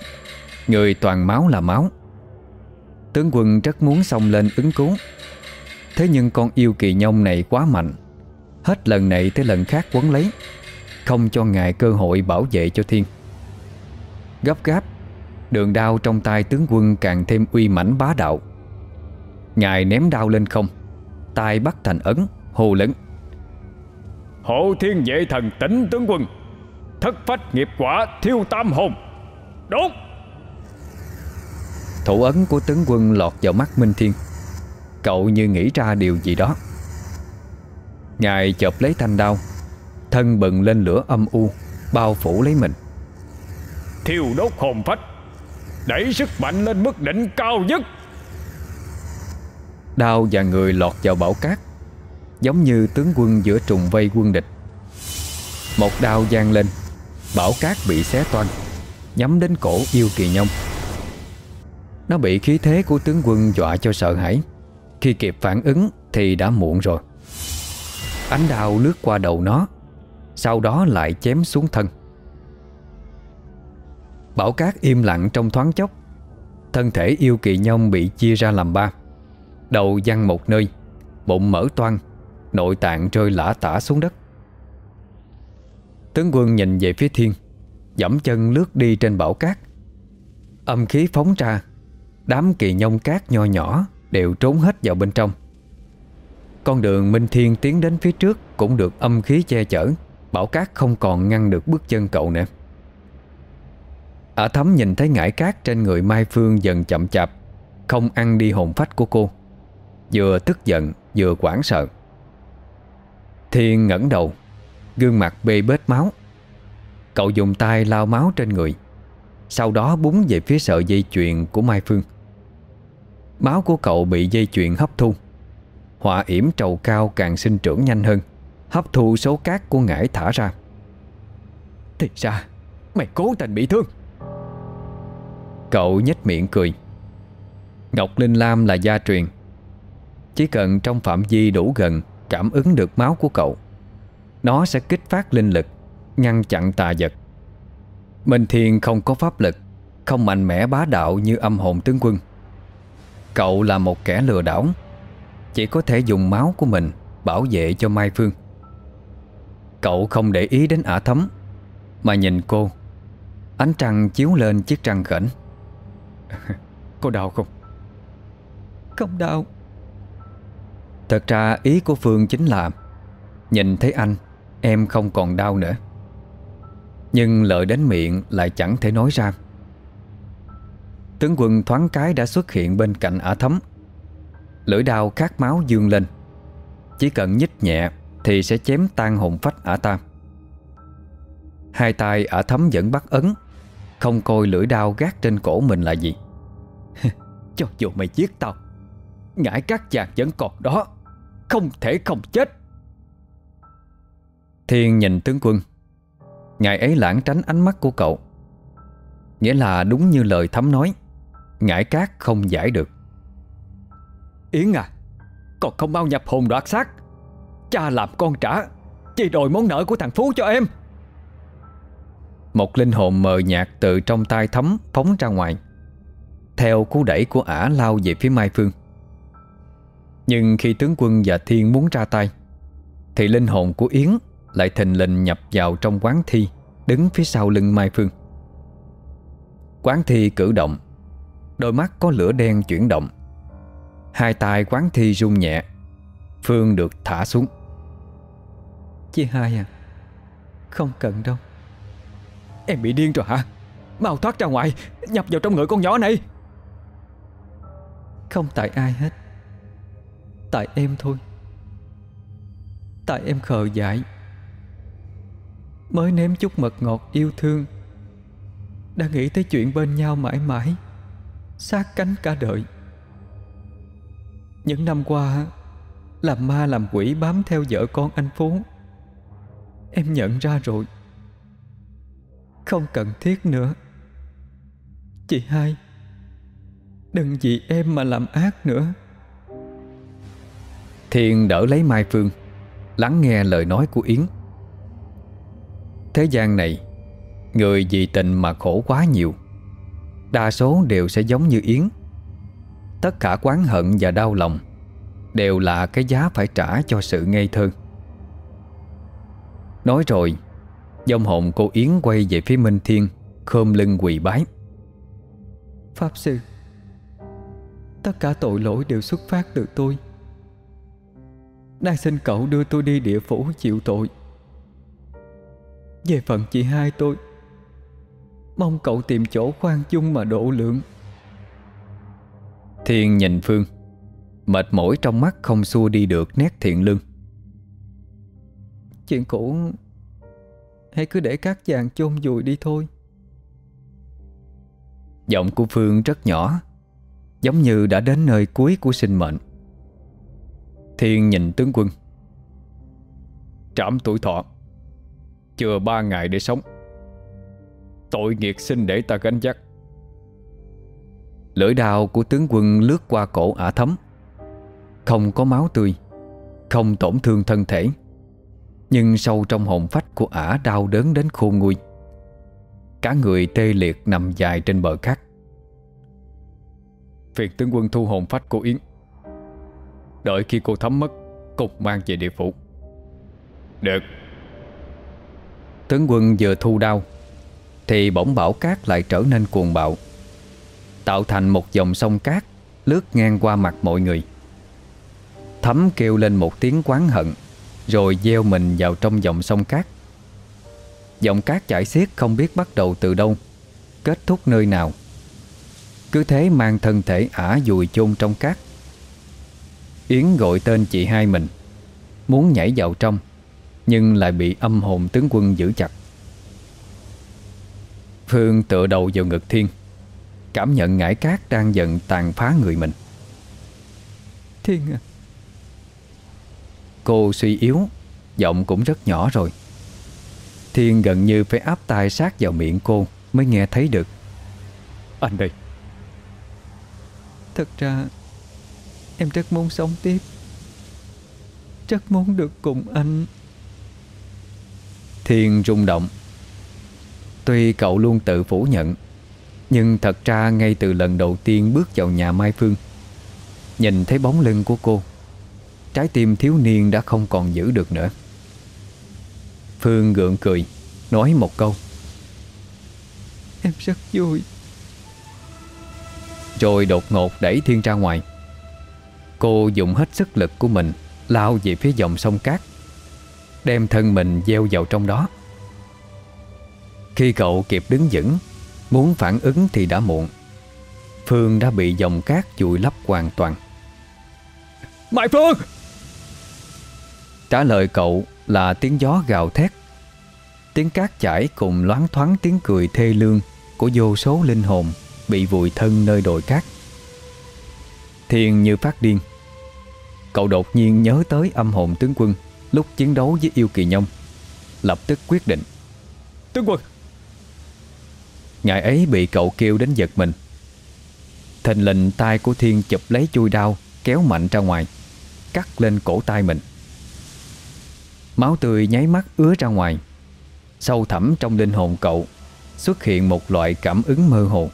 [SPEAKER 1] Người toàn máu là máu. Tướng quân rất muốn xông lên ứng cứu. Thế nhưng con yêu kỳ nhông này quá mạnh. Hết lần này tới lần khác quấn lấy. Không cho ngài cơ hội bảo vệ cho Thiên. Gấp gáp, Đường đao trong tay tướng quân càng thêm uy mãnh bá đạo. Ngài ném đao lên không, tay bắt thành ấn Hồ lớn
[SPEAKER 2] Hộ thiên vệ thần tỉnh tướng quân. Thất phách nghiệp quả thiêu tam hồn. Đốt.
[SPEAKER 1] Thủ ấn của tướng quân lọt vào mắt Minh Thiên. Cậu như nghĩ ra điều gì đó. Ngài chộp lấy thanh đao. Thân bừng lên lửa âm u Bao phủ lấy mình.
[SPEAKER 2] Thiêu đốt hồn phách. Đẩy sức mạnh lên mức đỉnh cao nhất.
[SPEAKER 1] Đao và người lọt vào bão cát Giống như tướng quân giữa trùng vây quân địch. Một đao giang lên, bảo cát bị xé toan, Nhắm đến cổ yêu kỳ nhông. Nó bị khí thế của tướng quân dọa cho sợ hãi. Khi kịp phản ứng thì đã muộn rồi. Ánh đao lướt qua đầu nó, Sau đó lại chém xuống thân. Bảo cát im lặng trong thoáng chốc. Thân thể yêu kỳ nhông bị chia ra làm ba. Đầu văng một nơi, Bụng mở toan Nội tạng rơi lả tả xuống đất. Tướng quân nhìn về phía thiên, Dẫm chân lướt đi trên bão cát. Âm khí phóng ra, Đám kỳ nhông cát nho nhỏ Đều trốn hết vào bên trong. Con đường Minh Thiên tiến đến phía trước Cũng được âm khí che chở, bão cát không còn ngăn được bước chân cậu nữa. Ả thấm nhìn thấy ngải cát trên người Mai Phương dần chậm chạp, Không ăn đi hồn phách của cô. Vừa tức giận, vừa quảng sợ. Thiên ngẩng đầu, Gương mặt bê bết máu. Cậu dùng tay lau máu trên người, Sau đó búng về phía sợi dây chuyền của Mai Phương. Máu của cậu bị dây chuyền hấp thu. Họa yểm trầu cao càng sinh trưởng nhanh hơn, Hấp thu số cát của ngải thả ra.
[SPEAKER 2] Thì ra, Mày cố tình bị thương.
[SPEAKER 1] Cậu nhếch miệng cười. Ngọc Linh Lam là gia truyền. Chỉ cần trong phạm vi đủ gần Cảm ứng được máu của cậu. Nó sẽ kích phát linh lực, Ngăn chặn tà vật. Minh Thiên không có pháp lực, Không mạnh mẽ bá đạo như âm hồn tướng quân. Cậu là một kẻ lừa đảo, Chỉ có thể dùng máu của mình Bảo vệ cho Mai Phương. Cậu không để ý đến ả thấm, Mà nhìn cô. Ánh trăng chiếu lên chiếc trăng khẩn
[SPEAKER 2] Cô đau không?
[SPEAKER 3] Không đau.
[SPEAKER 1] Thật ra ý của Phương chính là, Nhìn thấy anh, Em không còn đau nữa. Nhưng lời đến miệng lại chẳng thể nói ra. Tướng quân thoáng cái đã xuất hiện bên cạnh ả thấm. Lưỡi đao khát máu dương lên. Chỉ cần nhích nhẹ Thì sẽ chém tan hồn phách ả ta. Hai tay ả thấm vẫn bắt ấn, Không coi lưỡi đao gác trên cổ mình là gì.
[SPEAKER 2] Cho dù mày giết tao Ngải các chàng vẫn còn đó. Không thể không chết.
[SPEAKER 1] Thiên nhìn tướng quân. Ngài ấy lãng tránh ánh mắt của cậu. Nghĩa là đúng như lời thấm nói, Ngải cát không giải được.
[SPEAKER 2] Yến à Còn không bao nhập hồn đoạt xác. Cha làm con trả, Chỉ đòi món nợ của thằng Phú cho em.
[SPEAKER 1] Một linh hồn mờ nhạt từ trong tay thấm phóng ra ngoài. Theo cú đẩy của ả lao về phía Mai Phương. Nhưng khi tướng quân và Thiên muốn ra tay Thì linh hồn của Yến lại thình lình nhập vào trong quán thi Đứng phía sau lưng Mai Phương. Quán thi cử động Đôi mắt có lửa đen chuyển động. Hai tay quán thi rung nhẹ Phương được thả xuống.
[SPEAKER 3] Chị hai à Không cần đâu.
[SPEAKER 2] Em bị điên rồi hả? Mau thoát ra ngoài Nhập vào trong người con nhỏ này.
[SPEAKER 3] Không tại ai hết Tại em thôi. Tại em khờ dại. Mới nếm chút mật ngọt yêu thương. Đã nghĩ tới chuyện bên nhau mãi mãi. Sát cánh cả đời. Những năm qua, Làm ma làm quỷ bám theo vợ con anh Phú. Em nhận ra rồi. Không cần thiết nữa. Chị hai, Đừng vì em mà làm ác nữa.
[SPEAKER 1] Thiên đỡ lấy Mai Phương, Lắng nghe lời nói của Yến. Thế gian này, Người vì tình mà khổ quá nhiều, Đa số đều sẽ giống như Yến. Tất cả quán hận và đau lòng Đều là cái giá phải trả cho sự ngây thơ. Nói rồi dông hồn cô Yến quay về phía Minh Thiên, Khom lưng quỳ bái.
[SPEAKER 3] Pháp Sư, Tất cả tội lỗi đều xuất phát từ tôi. Nay xin cậu đưa tôi đi địa phủ chịu tội. Về phần chị hai tôi Mong cậu tìm chỗ khoan chung mà độ lượng.
[SPEAKER 1] Thiên nhìn Phương Mệt mỏi trong mắt không xua đi được nét thiện lương.
[SPEAKER 3] Chuyện cũ Hãy cứ để các chàng chôn vùi đi thôi.
[SPEAKER 1] Giọng của Phương rất nhỏ Giống như đã đến nơi cuối của sinh mệnh Thiên nhìn tướng quân.
[SPEAKER 2] Trảm tuổi thọ. Chưa ba ngày để sống. Tội nghiệt xin để ta gánh vác.
[SPEAKER 1] Lưỡi đao của tướng quân lướt qua cổ ả thấm. Không có máu tươi, Không tổn thương thân thể. Nhưng sâu trong hồn phách của ả đau đớn đến khôn nguôi. Cả người tê liệt nằm dài trên bờ cát.
[SPEAKER 2] Việc tướng quân thu hồn phách của Yến. Đợi khi cô thấm mất Cùng mang về địa phủ. Được.
[SPEAKER 1] Tướng quân vừa thu đau Thì bỗng bão cát lại trở nên cuồng bạo Tạo thành một dòng sông cát Lướt ngang qua mặt mọi người. Thấm kêu lên một tiếng quán hận Rồi gieo mình vào trong dòng sông cát. Dòng cát chảy xiết không biết bắt đầu từ đâu Kết thúc nơi nào. Cứ thế mang thân thể ả dùi chôn trong cát Yến gọi tên chị hai mình. Muốn nhảy vào trong Nhưng lại bị âm hồn tướng quân giữ chặt. Phương tựa đầu vào ngực thiên Cảm nhận ngải cát đang dần tàn phá người mình.
[SPEAKER 3] Thiên à.
[SPEAKER 1] Cô suy yếu Giọng cũng rất nhỏ rồi. Thiên gần như phải áp tai sát vào miệng cô Mới nghe thấy được.
[SPEAKER 2] Anh đây.
[SPEAKER 3] Thật ra Em rất muốn sống tiếp. Rất muốn được cùng anh.
[SPEAKER 1] Thiên rung động. Tuy cậu luôn tự phủ nhận Nhưng thật ra ngay từ lần đầu tiên bước vào nhà Mai Phương Nhìn thấy bóng lưng của cô Trái tim thiếu niên đã không còn giữ được nữa. Phương gượng cười Nói một câu.
[SPEAKER 3] Em rất vui.
[SPEAKER 1] Rồi đột ngột đẩy Thiên ra ngoài Cô dùng hết sức lực của mình Lao về phía dòng sông cát Đem thân mình gieo vào trong đó. Khi cậu kịp đứng vững Muốn phản ứng thì đã muộn. Phương đã bị dòng cát chùi lấp hoàn toàn.
[SPEAKER 2] Mai Phương!
[SPEAKER 1] Trả lời cậu là tiếng gió gào thét. Tiếng cát chảy cùng loáng thoáng tiếng cười thê lương Của vô số linh hồn Bị vùi thân nơi đồi cát. Thiên như phát điên Cậu đột nhiên nhớ tới âm hồn tướng quân Lúc chiến đấu với yêu kỳ nhông. Lập tức quyết định.
[SPEAKER 2] Tướng quân!
[SPEAKER 1] Ngày ấy bị cậu kêu đến giật mình. Thình lình tay của Thiên chụp lấy chui đao Kéo mạnh ra ngoài Cắt lên cổ tay mình. Máu tươi nháy mắt ứa ra ngoài. Sâu thẳm trong linh hồn cậu Xuất hiện một loại cảm ứng mơ hồ.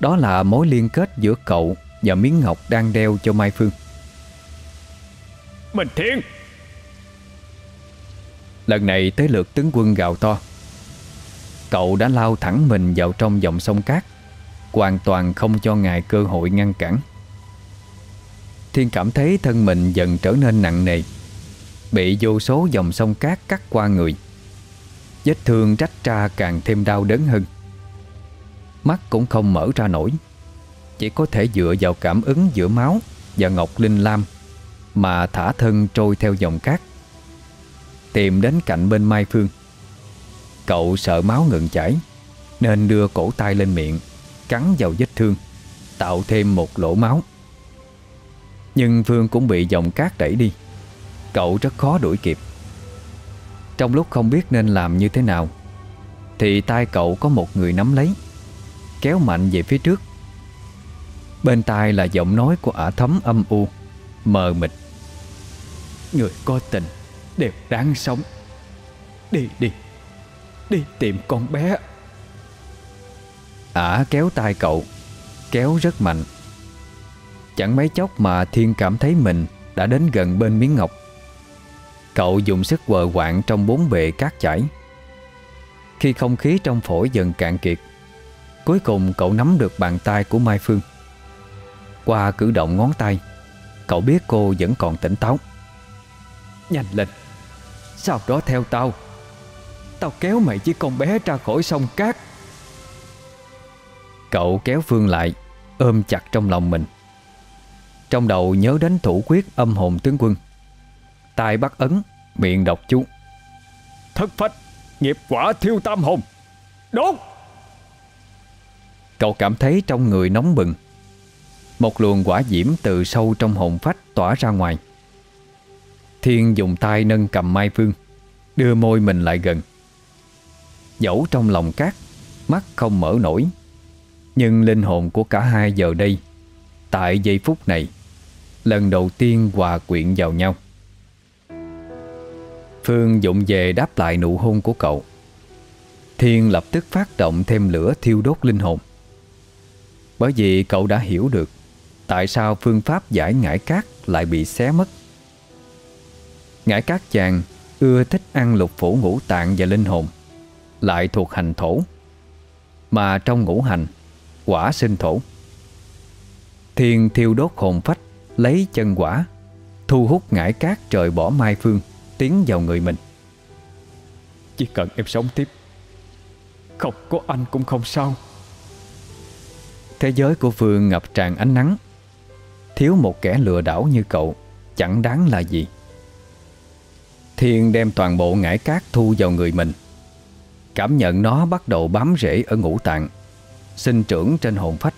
[SPEAKER 1] Đó là mối liên kết giữa cậu Và miếng ngọc đang đeo cho Mai Phương
[SPEAKER 2] Minh Thiên
[SPEAKER 1] Lần này tới lượt tướng quân gào to. Cậu đã lao thẳng mình vào trong dòng sông cát, Hoàn toàn không cho ngài cơ hội ngăn cản. Thiên cảm thấy thân mình dần trở nên nặng nề, Bị vô số dòng sông cát cắt qua người. Vết thương rách ra càng thêm đau đớn hơn. Mắt cũng không mở ra nổi, Chỉ có thể dựa vào cảm ứng giữa máu Và ngọc linh lam. Mà thả thân trôi theo dòng cát. Tìm đến cạnh bên Mai Phương. Cậu sợ máu ngừng chảy, Nên đưa cổ tay lên miệng, Cắn vào vết thương, Tạo thêm một lỗ máu. Nhưng Phương cũng bị dòng cát đẩy đi. Cậu rất khó đuổi kịp. Trong lúc không biết nên làm như thế nào, Thì tay cậu có một người nắm lấy, kéo mạnh về phía trước. Bên tai là giọng nói của ả thấm âm u, Mờ mịt. Người có tình Đều đáng sống. Đi đi Đi tìm con bé. Ả kéo tay cậu, Kéo rất mạnh. Chẳng mấy chốc mà Thiên cảm thấy mình Đã đến gần bên miếng ngọc. Cậu dùng sức quờ quạng Trong bốn bề cát chảy. Khi không khí trong phổi dần cạn kiệt, Cuối cùng cậu nắm được bàn tay của Mai Phương. Qua cử động ngón tay, Cậu biết cô vẫn còn tỉnh táo. Nhanh lên. Sau đó theo tao. Tao kéo mày với con bé ra khỏi sông cát. Cậu kéo Phương lại Ôm chặt trong lòng mình. Trong đầu nhớ đến thủ quyết âm hồn tướng quân. Tay bắt ấn Miệng đọc chú.
[SPEAKER 2] Thất phách Nghiệp quả thiêu tam hồn. Đốt!
[SPEAKER 1] Cậu cảm thấy trong người nóng bừng. Một luồng quả diễm từ sâu trong hồn phách tỏa ra ngoài Thiên dùng tay nâng cầm Mai Phương, Đưa môi mình lại gần. Dẫu trong lòng cát, Mắt không mở nổi, Nhưng linh hồn của cả hai giờ đây, Tại giây phút này, Lần đầu tiên hòa quyện vào nhau. Phương dụng về đáp lại nụ hôn của cậu. Thiên lập tức phát động thêm lửa thiêu đốt linh hồn. Bởi vì cậu đã hiểu được Tại sao phương pháp giải ngải cát lại bị xé mất. Ngải cát chàng ưa thích ăn lục phủ ngũ tạng và linh hồn. Lại thuộc hành thổ Mà trong ngũ hành Quả sinh thổ. Thiên thiêu đốt hồn phách Lấy chân quả Thu hút ngải cát trời bỏ mai phương Tiến vào người mình.
[SPEAKER 2] Chỉ cần em sống tiếp Không có anh cũng không sao.
[SPEAKER 1] Thế giới của Phương ngập tràn ánh nắng. Thiếu một kẻ lừa đảo như cậu Chẳng đáng là gì Thiên đem toàn bộ ngải cát thu vào người mình. Cảm nhận nó bắt đầu bám rễ ở ngũ tạng. Sinh trưởng trên hồn phách.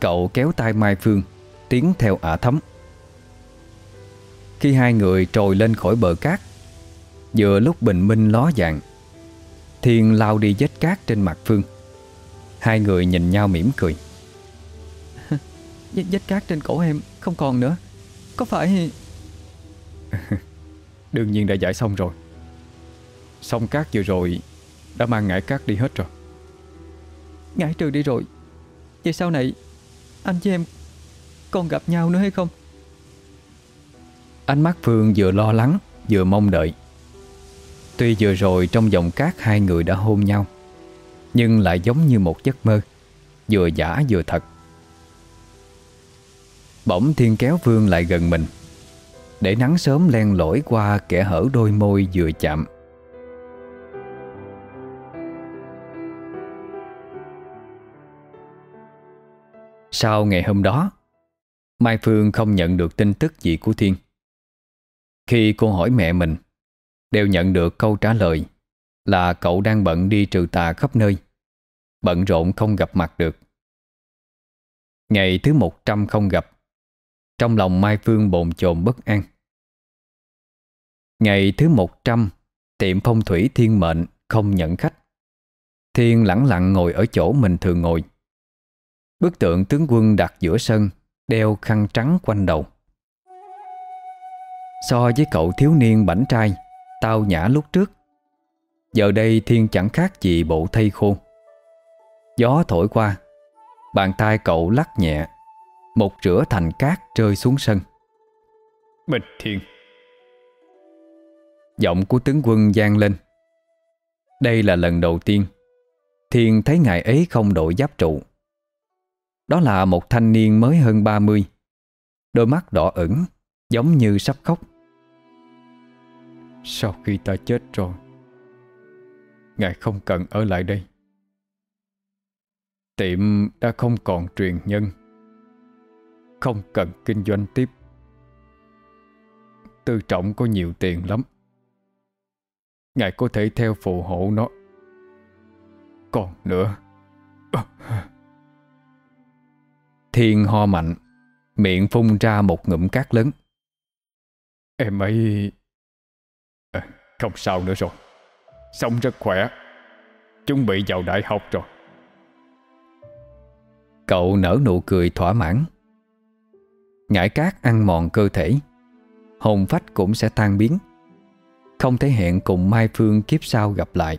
[SPEAKER 1] Cậu kéo tay Mai Phương Tiến theo ả thấm. Khi hai người trồi lên khỏi bờ cát Vừa lúc bình minh ló dạng Thiên lao đi vết cát trên mặt Phương. Hai người nhìn nhau mỉm cười.
[SPEAKER 3] Vết cát trên cổ em không còn nữa. Có phải
[SPEAKER 2] Đương nhiên đã giải xong rồi. Xong cát vừa rồi Đã mang ngải cát đi hết rồi.
[SPEAKER 3] Ngải trừ đi rồi. Vậy sau này Anh với em Còn gặp nhau nữa hay không?
[SPEAKER 1] Ánh mắt Phương vừa lo lắng Vừa mong đợi. Tuy vừa rồi trong dòng cát hai người đã hôn nhau Nhưng lại giống như một giấc mơ Vừa giả vừa thật. Bỗng thiên kéo Phương lại gần mình để nắng sớm len lỏi qua kẻ hở đôi môi vừa chạm. Sau ngày hôm đó, Mai Phương không nhận được tin tức gì của Thiên. Khi cô hỏi mẹ mình, Đều nhận được câu trả lời Là cậu đang bận đi trừ tà khắp nơi, Bận rộn không gặp mặt được. Ngày thứ 100 không gặp trong lòng Mai Phương bồn chồn bất an. Ngày thứ 100 Tiệm phong thủy thiên mệnh không nhận khách. Thiên lẳng lặng ngồi ở chỗ mình thường ngồi. Bức tượng tướng quân đặt giữa sân, Đeo khăn trắng quanh đầu. So với cậu thiếu niên bảnh trai, Tao nhã lúc trước. Giờ đây Thiên chẳng khác gì bộ thây khô. Gió thổi qua, Bàn tay cậu lắc nhẹ. Một rửa thành cát rơi xuống sân.
[SPEAKER 2] Bình Thiên.
[SPEAKER 1] Giọng của tướng quân gian lên. Đây là lần đầu tiên Thiên thấy ngài ấy không đội giáp trụ. Đó là một thanh niên mới hơn 30 Đôi mắt đỏ ửng Giống như sắp khóc.
[SPEAKER 2] Sau khi ta chết rồi Ngài không cần ở lại đây. Tiệm đã không còn truyền nhân không cần kinh doanh tiếp. Tư trọng có nhiều tiền lắm. Ngài có thể theo phù hộ nó. Còn nữa
[SPEAKER 1] Thiên ho mạnh Miệng phun ra một ngụm cát lớn.
[SPEAKER 2] Em ấy à, Không sao nữa rồi. Sống rất khỏe. Chuẩn bị vào đại học rồi.
[SPEAKER 1] Cậu nở nụ cười thỏa mãn. Ngải cát ăn mòn cơ thể. Hồn phách cũng sẽ tan biến. Không thể hẹn cùng Mai Phương kiếp sau gặp lại.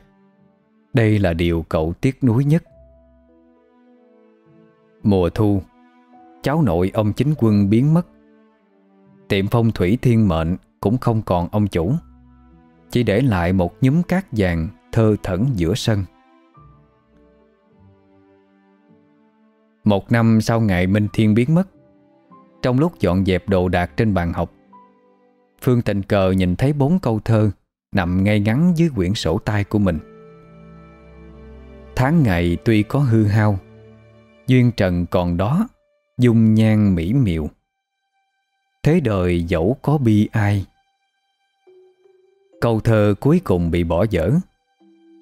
[SPEAKER 1] Đây là điều cậu tiếc nuối nhất. Mùa thu, Cháu nội ông chính quân biến mất. Tiệm phong thủy thiên mệnh Cũng không còn ông chủ. Chỉ để lại một nhúm cát vàng Thơ thẩn giữa sân. Một năm sau ngày Minh Thiên biến mất trong lúc dọn dẹp đồ đạc trên bàn học. Phương tình cờ nhìn thấy bốn câu thơ Nằm ngay ngắn dưới quyển sổ tay của mình. Tháng ngày tuy có hư hao, Duyên trần còn đó, Dung nhan mỹ miều. Thế đời dẫu có bi ai. Câu thơ cuối cùng bị bỏ dở,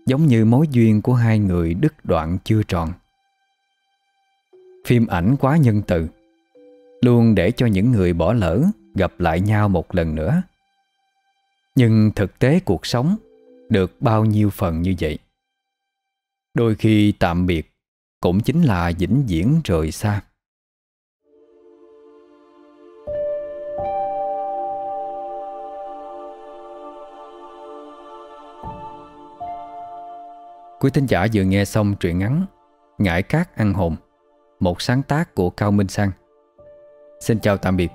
[SPEAKER 1] Giống như mối duyên của hai người đứt đoạn chưa tròn. Phim ảnh quá nhân từ. Luôn để cho những người bỏ lỡ Gặp lại nhau một lần nữa. Nhưng thực tế cuộc sống Được bao nhiêu phần như vậy? Đôi khi tạm biệt Cũng chính là vĩnh viễn rời xa. Quý thính giả vừa nghe xong truyện ngắn Ngải cát ăn hồn, Một sáng tác của Cao Minh Sang. Xin chào tạm biệt.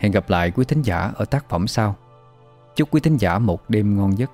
[SPEAKER 1] Hẹn gặp lại quý thính giả ở tác phẩm sau. Chúc quý thính giả một đêm ngon giấc.